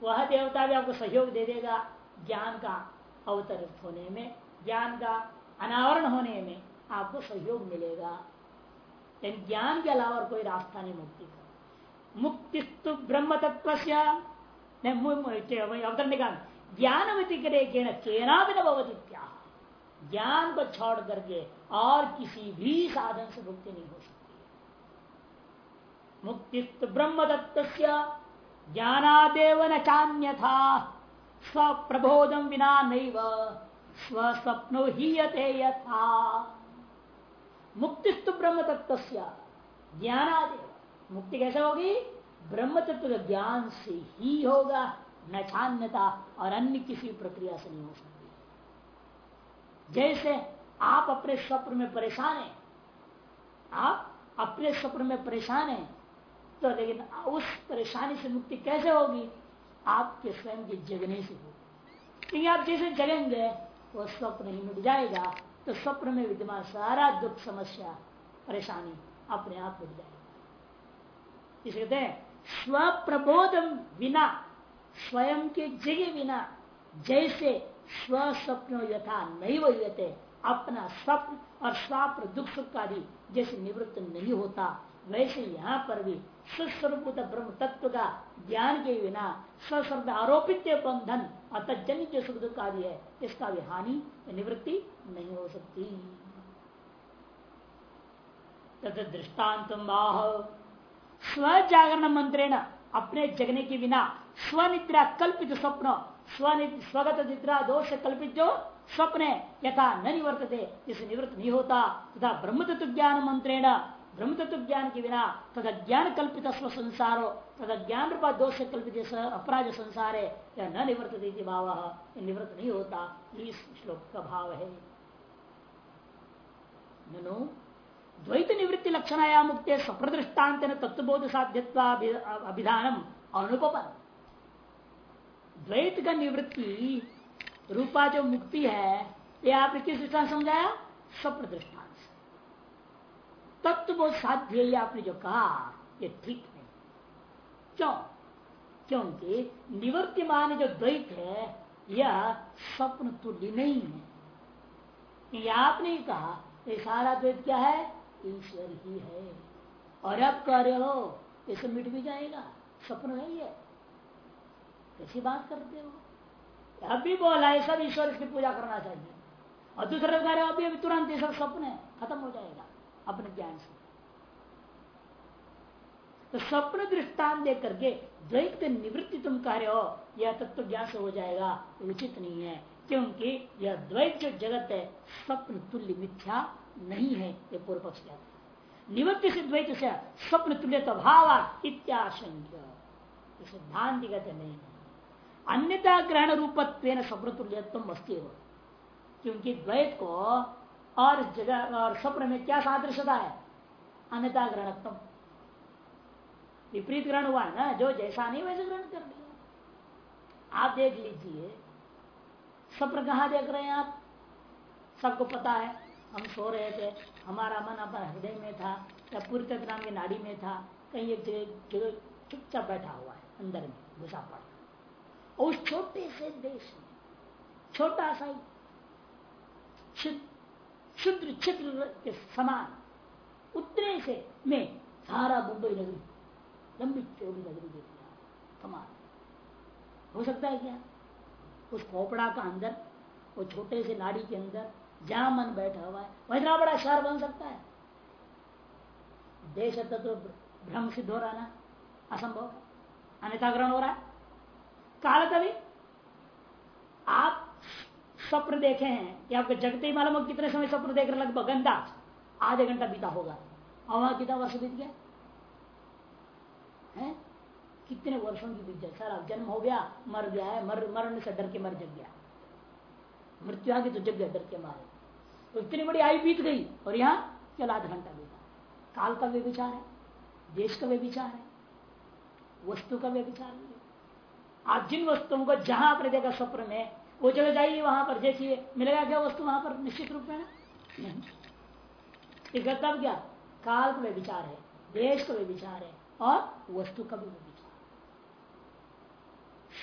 वह देवता भी आपको सहयोग दे देगा ज्ञान का अवतरित होने में, ज्ञान का अनावरण होने में आपको सहयोग मिलेगा। लेकिन ज्ञान के अलावा कोई रास्ता नहीं मुक्ति का। मुक्ति तो ब्रह्म तत्व अवतर निकाल। ज्ञान व्यतिकरण केना भी न भवती ज्ञान को छोड़ करके और किसी भी साधन से मुक्ति नहीं हो सकती मुक्ति ब्रह्म दत्त ज्ञानादेव न चान्य था स्व प्रबोधम विना नहीं स्व स्वप्नो ही यथा। मुक्तिस्तु ब्रह्म तत्व ज्ञानादेव। मुक्ति कैसे होगी? ब्रह्म तत्व ज्ञान से ही होगा, न छान्यता और अन्य किसी प्रक्रिया से नहीं हो सकती। जैसे आप अपने स्वप्न में परेशान हैं, आप अपने स्वप्न में परेशान हैं तो लेकिन उस परेशानी से मुक्ति कैसे होगी? आपके स्वयं के जगने से होगी। क्योंकि आप जैसे जगेंगे, वो स्वप्न ही मिट जाएगा। तो स्वप्न में विद्यमान सारा दुख, समस्या, परेशानी अपने आप मिट जाएगी। इसे कहते हैं स्व प्रबोध बिना स्वयं के जगे बिना, जैसे स्व स्वप्न यथा नहीं वही अपना स्वप्न और स्वाप्र दुख सुख का भी जैसे निवृत्त नहीं होता, वैसे यहाँ पर भी स्वस्वरूप ब्रह्म तत्व का ज्ञान के बिना स्वस्वरूप आरोपित बंधन अतः जनित जो सुख दुख आदि है, इसका भी हानि निवृत्ति नहीं हो सकती। तथा दृष्टांत स्व जागरण मंत्रेण अपने जगने के बिना स्वनिद्रा कल्पित स्वप्न स्वगत निद्रा दोष कल्पित जो स्वप्न यथा न निवर्तते इसे निवृत्त नहीं होता। तथा ब्रह्म तत्व ज्ञान मंत्रेण ब्रह्म तत्व ज्ञान के बिना तथा ज्ञान कल्पित स्व संसारो तथा ज्ञान रूपा दोष कल्पित अपराध संसार है यह न निवर्त भाव निवृत्त नहीं होता। इस श्लोक का भाव है ननु द्वैत निवृत्ति लक्षण आया मुक्त सप्रदृष्टान्त तत्वबोध साध्यत्व अभिधानम अनुपम द्वैत का निवृत्ति, रूपा जो मुक्ति है, ये आपने किस दृष्टान समझाया? सप्रदृष्टान तत्व बहुत साध्य आपने जो कहा, ये ठीक नहीं। क्यों? क्योंकि निवर्तिमान जो द्वैत है, यह स्वप्न तुल्य नहीं है। यह आपने कहा, ये सारा द्वैत क्या है? ईश्वर ही है। और अब कह रहे हो इसे मिट भी जाएगा, स्वप्न है। कैसी बात करते हो? अब भी बोला है, सब ईश्वर की पूजा करना चाहिए। और दूसरे कह रहे हो, अभी अभी तुरंत ये सब स्वप्न है खत्म हो जाएगा, अपने ज्ञान से। तो स्वप्न दृष्टान दे करके द्वैत निवृत्ति तुम कह रहे हो, यह तत्व तो ज्ञान से हो जाएगा उचित नहीं है, क्योंकि यह द्वैत जो जगत है स्वप्न तुल्य मिथ्या नहीं है, ये पूर्व पक्ष कहते हैं। निवृत्ति से द्वैत से स्वप्न तुल्य तो भाव इत्याशंक्य सिद्धांत कहते नहीं अन्यता ग्रहण रूपत्व स्वप्न तुल्यत्म अस्थिर क्योंकि द्वैत को और जगह और स्वप्न में क्या सादृश्यता है? अन्यता ग्रहणत्म विपरीत ग्रहण हुआ है ना, जो जैसा नहीं वैसे ग्रहण कर लिया। आप देख लीजिए, स्वप्न कहा देख रहे हैं आप? सबको पता है, हम सो रहे थे, हमारा मन अपना हृदय में था, या पूरी नाम की नाड़ी में था, कहीं एक जगह चुपचाप बैठा हुआ है, अंदर में, घुसा पड़ा। उस छोटे से देश में, छोटा सा शुद्र चित्र के समान, उतने से में सारा मुंबई नगरी, लंबी चौड़ी नगरी देखना कमाल। हो सकता है क्या? उस खोपड़ा का अंदर, वो छोटे से नाड़ी के अंदर जहाँ मन बैठा हुआ है, वह इतना बड़ा शहर बन सकता है। देश तत्व तो भ्रम सिद्ध हो रहा ना? असंभव। ग्रहण हो रहा है? काल कभी आप स्वप्न देखे हैं कि आपके जगते ही मालूम कितने समय स्वप्न देख रहे लगभग? घंटा। आधे घंटा बीता होगा। और वहाँ कितना वर्ष बीत गया? है? कितने वर्षों की बीत जाए सारा जन्म हो गया, मर गया है, मर, मरने से डर के मर जग गया। मृत्यु आ गई तो जग गया, डर के मारे। तो इतनी बड़ी आयु बीत गई, और यहाँ चल आधा घंटा बीता। काल का वे विचार है, देश का वे विचार है, वस्तु का वे विचार है। आप जिन वस्तुओं को जहाँ आपने देखा स्वप्न में, वो जगह जाइए वहाँ पर, देखिए, मिलेगा क्या वस्तु वहाँ पर, निश्चित रूप में तब क्या? काल का विचार है, देश का विचार है, और वस्तु का भी विचार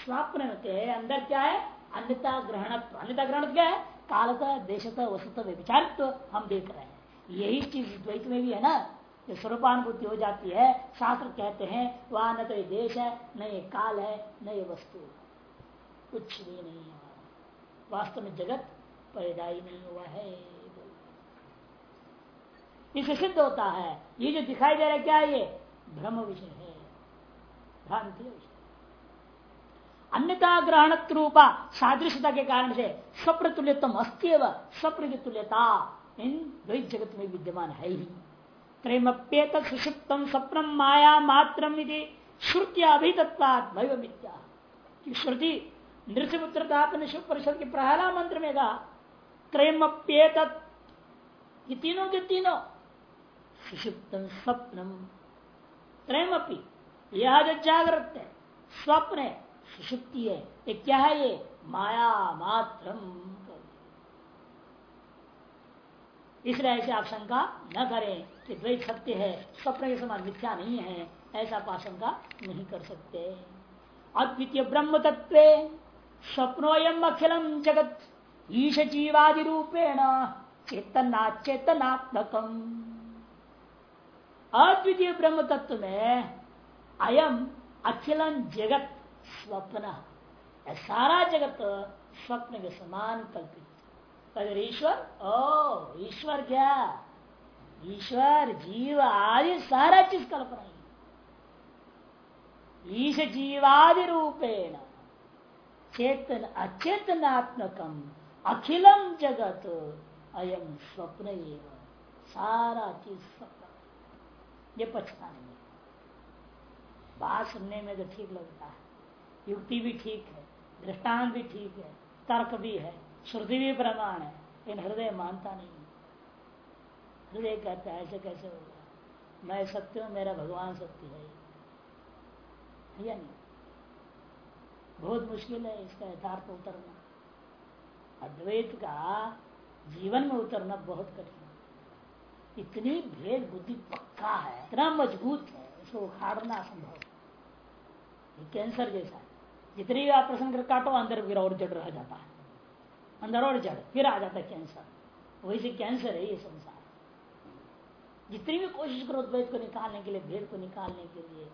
स्वप्न के अंदर क्या है? अन्यता ग्रहण अन्यता ग्रहण क्या है? कालता, देशता, वस्तुता विचार तो हम देख रहे हैं। यही चीज़ द्वैत में भी है ना? जो स्वरूपानुभूति हो जाती है, शास्त्र कहते हैं, वहाँ न तो ये देश है, न ये काल है, न ये वस्तु कुछ भी नहीं है वास्तव में जगत पैदाई नहीं हुआ है। इसे सिद्ध होता है। ये जो दिखाई दे रहा है, क्या ये? भ्रम विषय है। भ्रांति अन्यता ग्रहण रूपा सादृश्यता के कारण से स्वप्न तुल्यतम अस्त्यव स्वप्न की तुल्यता इन द्वैत जगत में विद्यमान है ही। प्रेमप्येत सुषुप्तम स्वप्नम माया मात्रम श्रुतिया भैव मिथ्या श्रुति नृसिपुत्र परिषद के प्रहला मंत्र में कहा त्रयमप्येत ये तीनों के तीनों सुषुप्तम स्वप्नम त्रयमपी यह जो जागृत है, स्वप्न है, सुषुप्ति है, ये क्या है ये? माया मात्रम। इसलिए ऐसे आप शंका न करें कि द्वैत सत्य है, स्वप्न के समान मिथ्या नहीं है, ऐसा आप आशंका नहीं कर सकते। अद्वितीय ब्रह्म तत्व स्वप्नोयम अखिलम जगत ईश जीवादि रूपेण चेतना चेतनात्मकम अद्वितीय ब्रह्म तत्व में अयम अखिलम जगत स्वप्न। सारा जगत स्वप्न के समान कल्पित अगर ईश्वर? ओ, ईश्वर क्या? ईश्वर, जीव आदि सारा चीज़ कल्पना ही। ईश जीवादि रूपेण चेतन अचेतनात्मकम अखिलम जगत अयम स्वप्न सारा चीज़ स्वप्न। ये पछता नहीं बात सुनने में तो ठीक लगता है। युक्ति भी ठीक है, दृष्टांत भी ठीक है, तर्क भी है। श्रुति भी प्रमाण है। लेकिन हृदय मानता नहीं हृदय कहता है, ऐसे कैसे होगा मैं सत्य हूँ, मेरा भगवान सत्य है। या नहीं? बहुत मुश्किल है इसका यथार्थ उतरना। अद्वैत का जीवन में उतरना बहुत कठिन है। इतनी भेद बुद्धि पक्का है, इतना मज़बूत है, इसको उखाड़ना असंभव ये कैंसर जैसा है। जितनी आप प्रसन्न कर काटो, अंदर फिर और जड़ रह जाता है। अंदर और जड़ फिर आ जाता है कैंसर वैसे कैंसर है ये संसार। जितनी भी कोशिश करो द्वैत को निकालने के लिए भेद को निकालने के लिए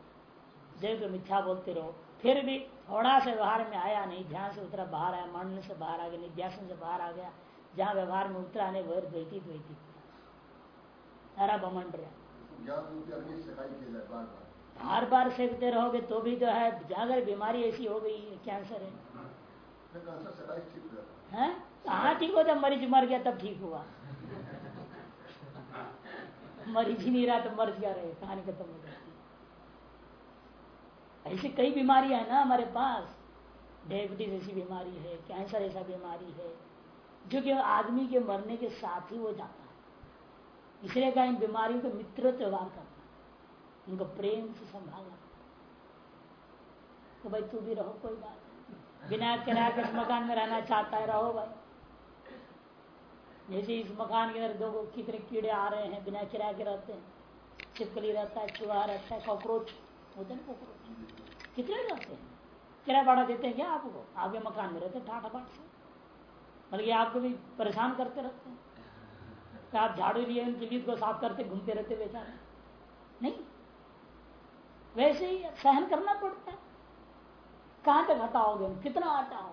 जय को मिथ्या बोलते रहो फिर भी थोड़ा सा व्यवहार में आया नहीं ध्यान से उतरा बाहर आया मन से बाहर आ गया निध्यासन से बाहर आ गया जहाँ व्यवहार में उतरा नहीं वह द्वैती द्वैती। सारा बमंड रहा। बार बार। सेकते रहोगे तो भी जो है जागर बीमारी ऐसी हो गई कैंसर है। कहा ठीक हो? जब मरीज़ मर गया, तब ठीक हुआ। मरीज़ ही नहीं रहा तो मर गया रहे, कहानी खत्म हो जाती ऐसी कई बीमारियाँ है ना हमारे पास। डायबिटीज़ ऐसी बीमारी है कैंसर ऐसा बीमारी है, जो कि आदमी के मरने के साथ ही वो जाता है। इसलिए कहा इन बीमारियों को मित्र व्यवहार करना उनको प्रेम से संभालना तो भाई तू भी रहो, कोई बात बिना किराया के मकान में रहना चाहता है, रहो भाई। जैसे इस मकान के अंदर दो कितने कीड़े आ रहे हैं, बिना किराया के रहते हैं। छिपकली रहता है, चूहा रहता है, कॉकरोच, होते हैं कॉकरोच? कितने रहते हैं? किराया भाड़ा देते हैं क्या आपको? आपके मकान में रहते हैं बाट से। बल्कि आपको भी परेशान करते रहते हैं। तो आप झाड़ू लिए, उनकी लीद को साफ़ करते, घूमते रहते, बेचारे। नहीं। वैसे ही सहन करना पड़ता है। कहाँ तक हटाओगे कितना हटाओ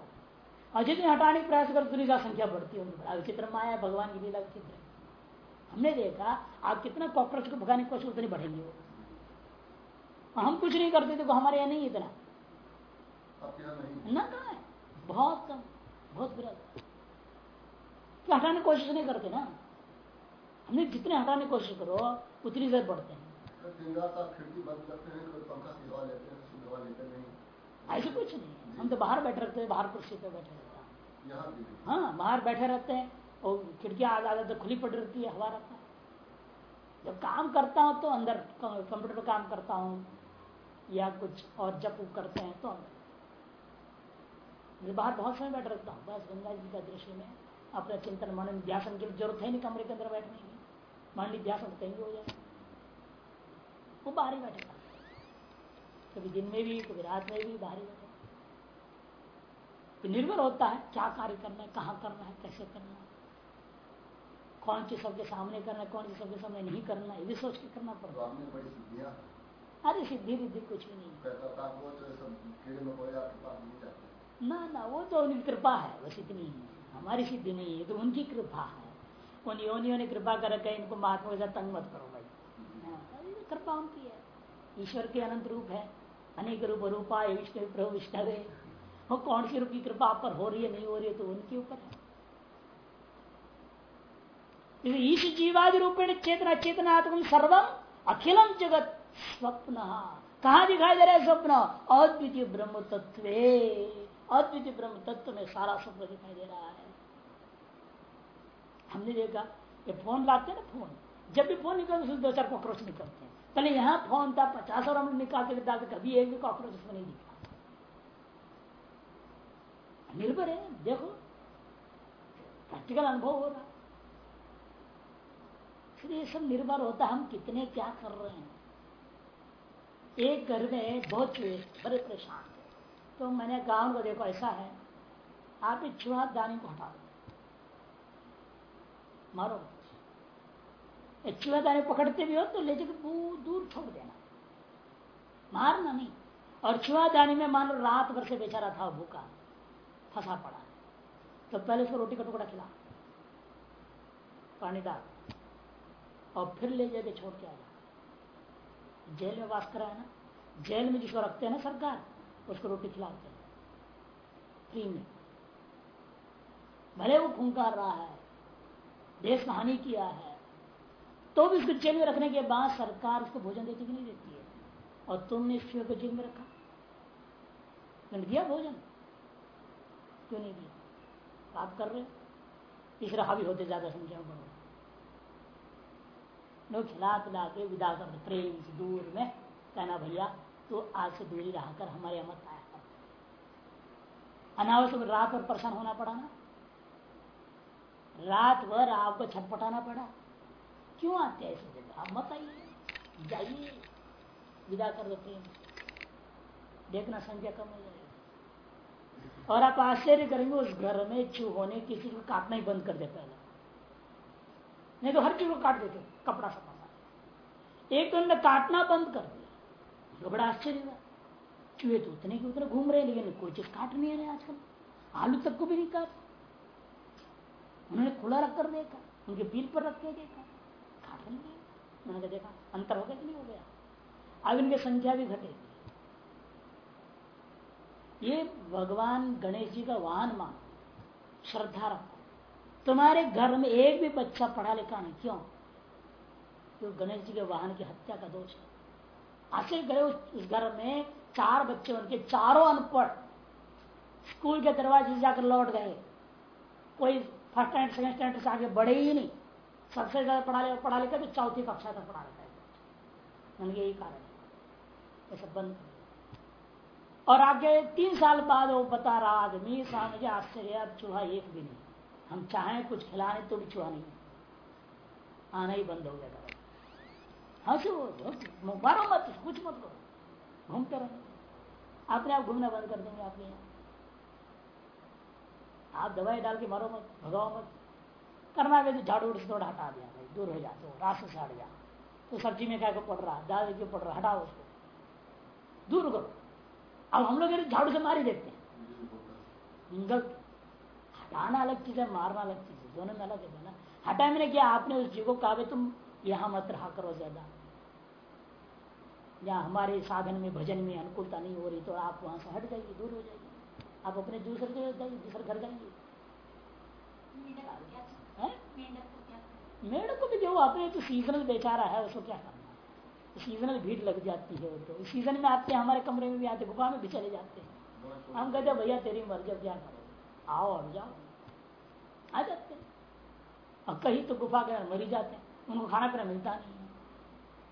और जितने हटाने प्रयास कर उतनी संख्या बढ़ती है विचित्र माया भगवान की लीला विचित्र हमने देखा आप कितना कॉकरोच को भगाने की कोशिश उतनी बढ़ेंगे वो। हम कुछ नहीं करते तो हमारे यहाँ नहीं इतना। ना कहा है? बहुत कम बहुत विरल कि हटाने की कोशिश नहीं करते ना। हमने जितने हटाने की कोशिश करो उतनी देर बढ़ते हैं। खिड़की बंद करते हैं ऐसे कुछ नहीं हम तो बाहर बैठे रहते हैं बाहर कुर्सी पे बैठे रहते हैं। हाँ बाहर बैठे रहते हैं और खिड़कियाँ आधा तो खुली पड़ रहती है हवा रहता है। जब काम करता हूँ तो अंदर कंप्यूटर पर काम करता हूँ या कुछ और जब करते हैं तो अंदर। बाहर बहुत समय बैठ रहता हूँ बस गंगा जी का दृश्य में अपने चिंतन मन ध्यान की ज़रूरत है नहीं कमरे के अंदर बैठने की। मान ली ध्यान कहीं हो जाए। वो बाहर ही बैठेगा कभी दिन में भी कभी रात में भी बाहरी ही। बैठेगा तो निर्भर होता है क्या कार्य करना है कहाँ करना है कैसे करना है। कौन सी सबके सामने करना है कौन सी सबके सामने नहीं करना है ये भी सोच के करना तो पड़ता है अरे सिद्धि विद्धि कुछ भी नहीं। वो तो ना ना वो तो उनकी कृपा है बस इतनी ही। है हमारी सिद्धि नहीं है तो उनकी कृपा है। उन योनियों ने कृपा कर रखा है इनको महात्मा के साथ तंग मत करो भाई। हाँ, ये तो कृपा उनकी है। ईश्वर के अनंत रूप है। अनेक रूप रूपा विष्णु, प्रभु, विष्णवे। वो कौन सी रूप की कृपा आप पर हो रही है, नहीं हो रही है तो उनके ऊपर है। ईश जीवादि रूपेण चेतना चेतनात्म सर्वम अखिलम जगत स्वप्न। कहा दिखाई दे रहा है स्वप्न? अद्वितीय ब्रह्म तत्व अद्वितीय ब्रह्म तत्व में सारा स्वप्न दिखाई दे रहा है। हमने देखा, ये फ़ोन लाते हैं ना फ़ोन। जब भी फ़ोन निकलते दो चार कॉकरोच निकलते हैं। पहले यहाँ फ़ोन था, पचास और हम निकालते डालते कभी एक भी कॉकरोच उसमें नहीं दिखा। निर्भर है, देखो। प्रैक्टिकल अनुभव हो रहा। फिर ये सब निर्भर होता हम कितने क्या कर रहे हैं। एक घर में बहुत बड़े परेशान थे। तो मैंने कहा को देखो, ऐसा है, आप इस चूहा दानी को हटा दो। मारो। चूहा दानी पकड़ते भी हो तो ले जाकर दूर छोड़ देना। मारना नहीं। और चूहा दानी में मान लो रात भर से बेचारा था, भूखा, फंसा पड़ा। तो पहले उसको रोटी का टुकड़ा खिला। पानी डाल और फिर ले जाके छोड़ के आ जा। जेल में वास करा है ना। जेल में जिसको रखते हैं ना सरकार, उसको रोटी खिलाते हैं। फ्री में। भले वो फूंकार रहा है देश में हानि किया है। तो भी उसको जेल में रखने के बाद सरकार उसको भोजन देती कि नहीं देती है। और तुमने इस को जेल में रखा। मैंने दिया भोजन। क्यों नहीं दिया? बात कर रहे तीसरा हावी होते ज़्यादा में बढ़ो लोग खिला पिला के विदा कर प्रेम से दूर में, कहना, भैया तो आज से दूरी रहा कर हमारे यहाँ मत आया अनावश्यक रात भर परेशान होना पड़ा ना। रात भर आपको छटपटाना पड़ा। क्यों आते हैं आप मत आइए, जाइए, विदा कर दो प्रेम देखना संख्या कम हो जाएगी। और आप आश्चर्य करेंगे, उस घर में चूहों ने किसी को काटना ही बंद कर दे पहले। नहीं तो हर चीज़ को काट देते कपड़ा सपा एक तो उन्होंने काटना बंद कर दिया। बड़ा आश्चर्य हुआ। चूहे तो उतने के उतने घूम रहे लेकिन कोई चीज़ काट नहीं रहे आजकल। आलू तक को भी नहीं काट। उन्होंने खुला रख कर देखा, उनके पील पर रख के देखा। उन्होंने देखा, अंतर हो गया कि नहीं हो गया? अब इनकी संख्या भी घटेगी। ये भगवान गणेश जी का वाहन मान श्रद्धा रखो। तुम्हारे घर में एक भी बच्चा पढ़ा लिखा नहीं, क्यों? क्यों गणेश जी के वाहन की हत्या का दोष है। आशे गए उस घर में चार बच्चे, उनके चारों अनपढ़। स्कूल के दरवाजे जाकर लौट गए। कोई फ़र्स्ट स्टैंड सेकेंड स्टैंड से आगे बढ़े ही नहीं। सबसे ज़्यादा पढ़ा लिखा पढ़ा लिखा तो चौथी कक्षा तक पढ़ा लिखा है। यही कारण है। बंद और आगे तीन साल बाद वो बता रहा, आदमी मुझे आश्चर्य अब चूहा एक भी नहीं। हम चाहें कुछ खिलाने तो भी चूहा नहीं आना ही बंद हो गया था हंसो मारो मत, कुछ मत करो। घूमते रहो अपने आप घूमना बंद कर देंगे आपके आप दवाई डाल के मारो मत, भगाओ मत। करना है तो झाड़ू से थोड़ा हटा दिया भाई, दूर हो जाते हो रास्ते से हट जा तो सब्ज़ी में क्या पड़ रहा दाल क्यों पड़ रहा, हटाओ उसको। दूर करो। अब हम लोग झाड़ू से मार ही देते हैं। हटाना अलग चीज़ है, मारना अलग चीज़ है, दोनों में अलग है ना हटा मैंने क्या आपने उस जीव को कहा तुम यहाँ मत रहा करो ज़्यादा। या हमारे साधन में, भजन में अनुकूलता नहीं हो रही तो आप वहाँ से हट जाइए, दूर हो जाइए। आप अपने दूसरे जगह जाइए, दूसरे घर जाइए। मेढक को भी जो अपने तो सीजनल बेचारा है, उसको क्या करना? सीजनल भीड़ लग जाती है तो सीज़न में आते हैं, हमारे कमरे में भी आते गुफा में भी चले जाते हैं। हम कहते भैया, तेरी मर्ज़ी क्या करो? आओ, अब जाओ। आ जाते हैं। और कहीं तो गुफा के मरी जाते हैं। उनको खाना पीना मिलता नहीं है।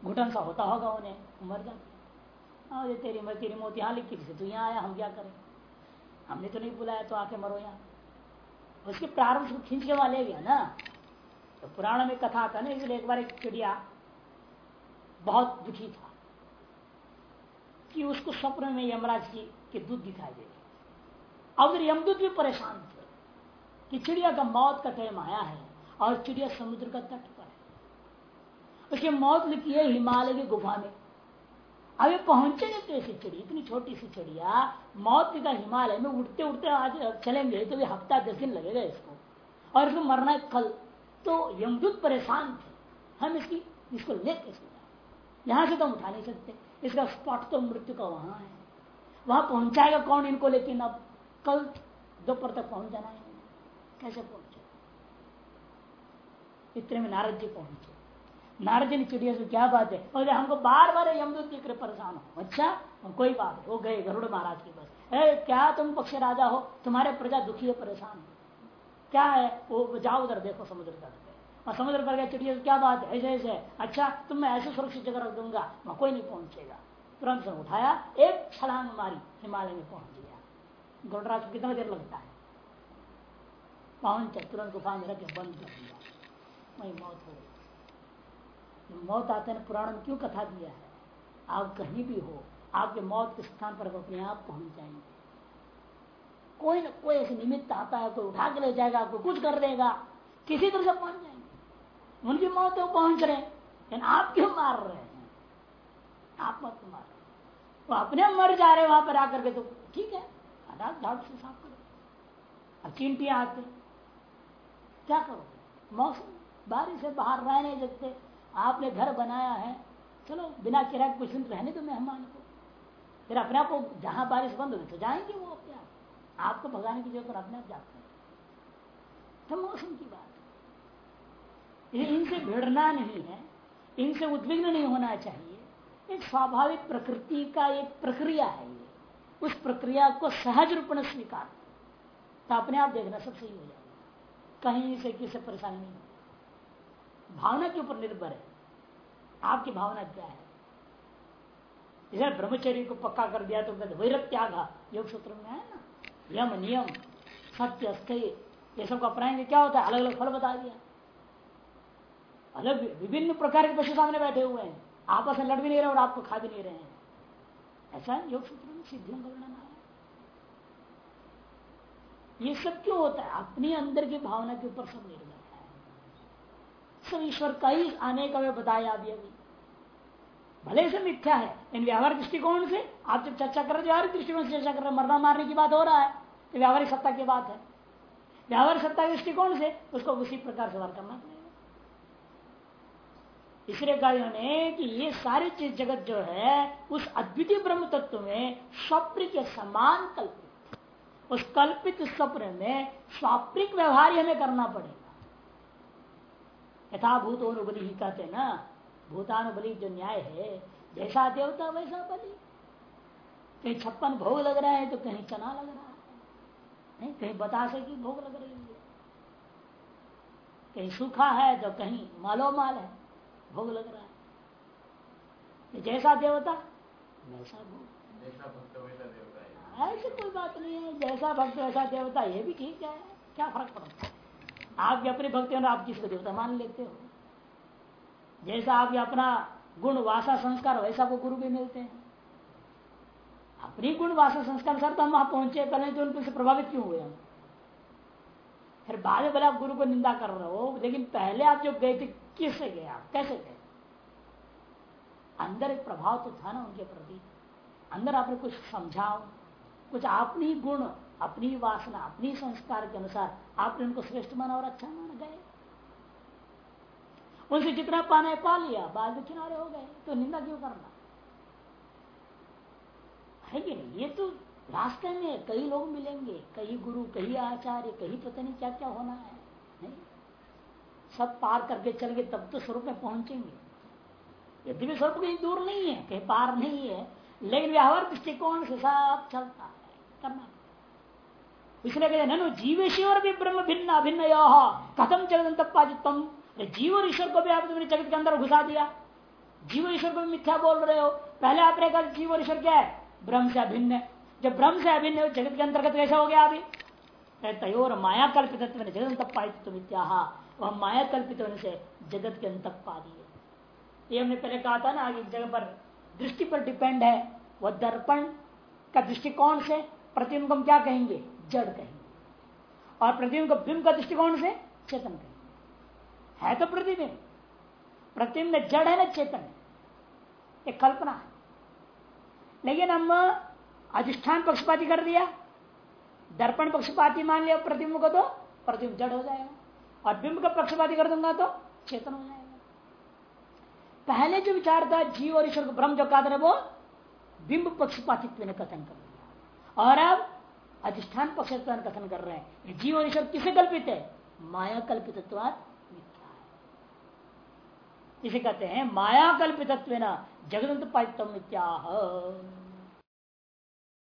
घुटन सा होता होगा उन्हें मर जाते हाँ। ये तेरी मर, तेरी मौत यहाँ लिखी थी तू यहाँ आया, हम क्या करें? हमने तो नहीं बुलाया तो आके मरो यहाँ। उसके प्रारंभ को खींच के वहाँ ले गया ना। तो पुराण में कथा था ना, इसलिए एक बार एक चिड़िया बहुत दुखी था कि उसको स्वप्न में यमराज जी के दूध दिखाई दे अब यमदूत भी परेशान थे कि चिड़िया का मौत का टाइम आया है और चिड़िया समुद्र का तट पर है। उसकी मौत लिखी है हिमालय की गुफा में। अभी पहुँचेंगे कैसे चिड़िया, इतनी छोटी सी चिड़िया मौत का हिमालय में उड़ते उड़ते आज चलेंगे तो भी हफ़्ता दस दिन लगेगा इसको। और इसको मरना है कल। तो यमदूत परेशान थे। हम इसकी इसको ले कैसे यहाँ से तो हम उठा नहीं सकते। इसका स्पॉट तो मृत्यु का वहाँ है। वहाँ पहुंचाएगा कौन इनको? लेकिन अब कल दोपहर तक पहुँच जाना है। कैसे पहुँचे? इतने में नारद जी पहुँचे। नारद जी ने चिड़िया से क्या बात है? और हमको बार बार यमदूत दिख रहे परेशान हो। अच्छा कोई बात है गए गरुड़ महाराज के पास। ए, क्या तुम पक्ष राजा हो? तुम्हारे प्रजा दुखी है परेशान है। क्या है? वो जाओ उधर, देखो समुद्र तट और समुद्र पर गया चिड़िया क्या बात है? ऐसे ऐसे। अच्छा तुम मैं ऐसे सुरक्षित जगह रख दूँगा, वहाँ कोई नहीं पहुंचेगा। तुरंत से उठाया, एक छलांग मारी, हिमालय में पहुँच गया। गोडराज को कितना देर लगता है? पहुँच तुरंत गुफा में रख बंद कर दिया। वही मौत हो गई। मौत आते ने पुराण में क्यों कथा दिया है? आप कहीं भी हो, आपके मौत के स्थान पर अपने आप पहुँच जाएँगे। कोई ना कोई ऐसे निमित्त आता है कोई उठा के ले जाएगा कोई कुछ कर देगा। किसी तरह से पहुँच जाएँगे। उनकी मौत तो पहुँच रहे लेकिन आप क्यों मार रहे हैं। आप मत मार। वो अपने मर जा रहे वहाँ पर आकर के तो ठीक है झाड़ से साफ़ करो। अब चिंटियाँ आते क्या करो? मौसम, बारिश से बाहर रह नहीं सकते आपने घर बनाया है। चलो, बिना किराए कुछ दिन रहने दो मेहमान को। फिर अपने आप को जहाँ बारिश बंद होगी तो जाएँगे वो। आपको भगाने की पर अपने आप जाते हैं। मौसम की बात। है इनसे भिड़ना नहीं है, इनसे उद्विग्न नहीं होना चाहिए। एक स्वाभाविक प्रकृति का एक प्रक्रिया है ये। उस प्रक्रिया को सहज रूप में स्वीकार तो अपने आप देखना सब सही हो जाएगा। कहीं से किसी परेशानी नहीं भावना के ऊपर निर्भर है। आपकी भावना क्या है? जैसे ब्रह्मचर्य को पक्का कर दिया तो वैरत त्याग योग सूत्र में है। यम नियम, सत्य अस्थय ये सब अपनाएँगे क्या होता है? अलग अलग फल बता दिया। अलग विभिन्न प्रकार के पशु सामने बैठे हुए हैं। आपस में लड़ भी नहीं रहे और आपको खा भी नहीं रहे हैं। ऐसा योग सूत्र में सिद्धियों का वर्णन आया ये सब क्यों होता है? अपने अंदर की भावना के ऊपर सब निर्भर है। सब ईश्वर का ही आने का मैं बताया अभी अभी। भले से मिथ्या है इन व्यवहार दृष्टिकोण से, आप जब चर्चा कर रहे व्यवहारिक दृष्टिकोण से चर्चा कर रहे मरना मारने की बात हो रहा है तो व्यावहारिक सत्ता की बात है। व्यावहारिक सत्ता के दृष्टिकोण से, उसको उसी प्रकार से व्यवहार करना पड़ेगा। इसलिए कहा इन्होंने कि ये सारी चीज़ जगत जो है, उस अद्वितीय ब्रह्म तत्व में स्वप्न के समान कल्पित, उस कल्पित स्वप्न में स्वाप्रिक व्यवहार हमें करना पड़ेगा। यथाभूत अनुबली ही कहते ना भूतानुबली जो न्याय है जैसा देवता वैसा बलि। कहीं छप्पन भोग लग रहा है तो कहीं चना लग रहा है। नहीं कहीं बतासे की भोग लग रही है। कहीं सूखा है तो कहीं मालो माल है भोग लग रहा है। जैसा देवता वैसा भोग। जैसा भक्त वैसा देवता ऐसी कोई बात नहीं है जैसा भक्त वैसा देवता ये भी ठीक है क्या फ़र्क पड़ता है? आप भी अपने भक्ति आप किसको देवता मान लेते हो? जैसा आप अपना गुण वासा संस्कार, वैसा को गुरु भी मिलते हैं। अपनी गुण वासा संस्कार सर तो हम वहाँ पहुँचे, पहले तो उनसे प्रभावित क्यों हुए हम? फिर बाद में भले आप गुरु को निंदा कर रहे हो, लेकिन पहले आप जो गए थे, किससे गए आप? कैसे गए? अंदर एक प्रभाव तो था ना उनके प्रति। अंदर आपने कुछ समझाओ, कुछ अपनी गुण, अपनी वासना, अपनी संस्कार के अनुसार आपने उनको श्रेष्ठ माना और अच्छा माना, गए। उनसे जितना पाना है पा लिया बाद में किनारे हो गए तो निंदा क्यों करना? है कि ये तो रास्ते में कई लोग मिलेंगे, कई गुरु, कई आचार्य, कई पता नहीं क्या क्या होना है, नहीं? सब पार करके चल गए तब तो स्वरूप में पहुँचेंगे। यदि भी स्वरूप कहीं दूर नहीं है, कहीं पार नहीं है, लेकिन व्यवहार दृष्टिकोण से सब चलता है, करना इसलिए कहते ननु जीवेश्वर भी ब्रह्म भिन्न अभिन्न कथम चल तम जीव और ईश्वर को भी आपने जगत के अंदर घुसा दिया। जीव ईश्वर को भी मिथ्या बोल रहे हो। पहले आपने कहा जीव और ईश्वर क्या है? ब्रह्म से अभिन्न है। जब ब्रह्म से अभिन्न है जगत के अंतर्गत कैसा हो गया अभी? तयोर माया कल्पित जगत तक पाई मिथ्या वह माया कल्पित होने से जगत के अंत पा दिए ये हमने पहले कहा था ना आगे जगह पर दृष्टि पर डिपेंड है। वह दर्पण का दृष्टिकोण से प्रतिबिंब क्या कहेंगे? जड़ कहेंगे। और प्रतिबिंब बिंब का दृष्टिकोण से चेतन कहेंगे। है तो प्रतिबिंब प्रतिबिंब में जड़ है ना चेतन। एक कल्पना है। लेकिन हम अधिष्ठान पक्षपाती कर दिया। दर्पण पक्षपाती मान लिया प्रतिबिंब को तो प्रतिबिंब जड़ हो जाएगा। और बिंब का पक्षपाती कर दूँगा तो चेतन हो जाएगा। पहले जो विचार था, जीव और ईश्वर को ब्रह्म जो कहा था वो, बिंब पक्षपातित्व ने कथन कर दिया। और अब अधिष्ठान पक्ष कथन कर रहे हैं। जीव और ईश्वर किसे कल्पित है? माया कल्पित इसे कहते हैं माया कल्पित जगदंत पाइतम मिथ्या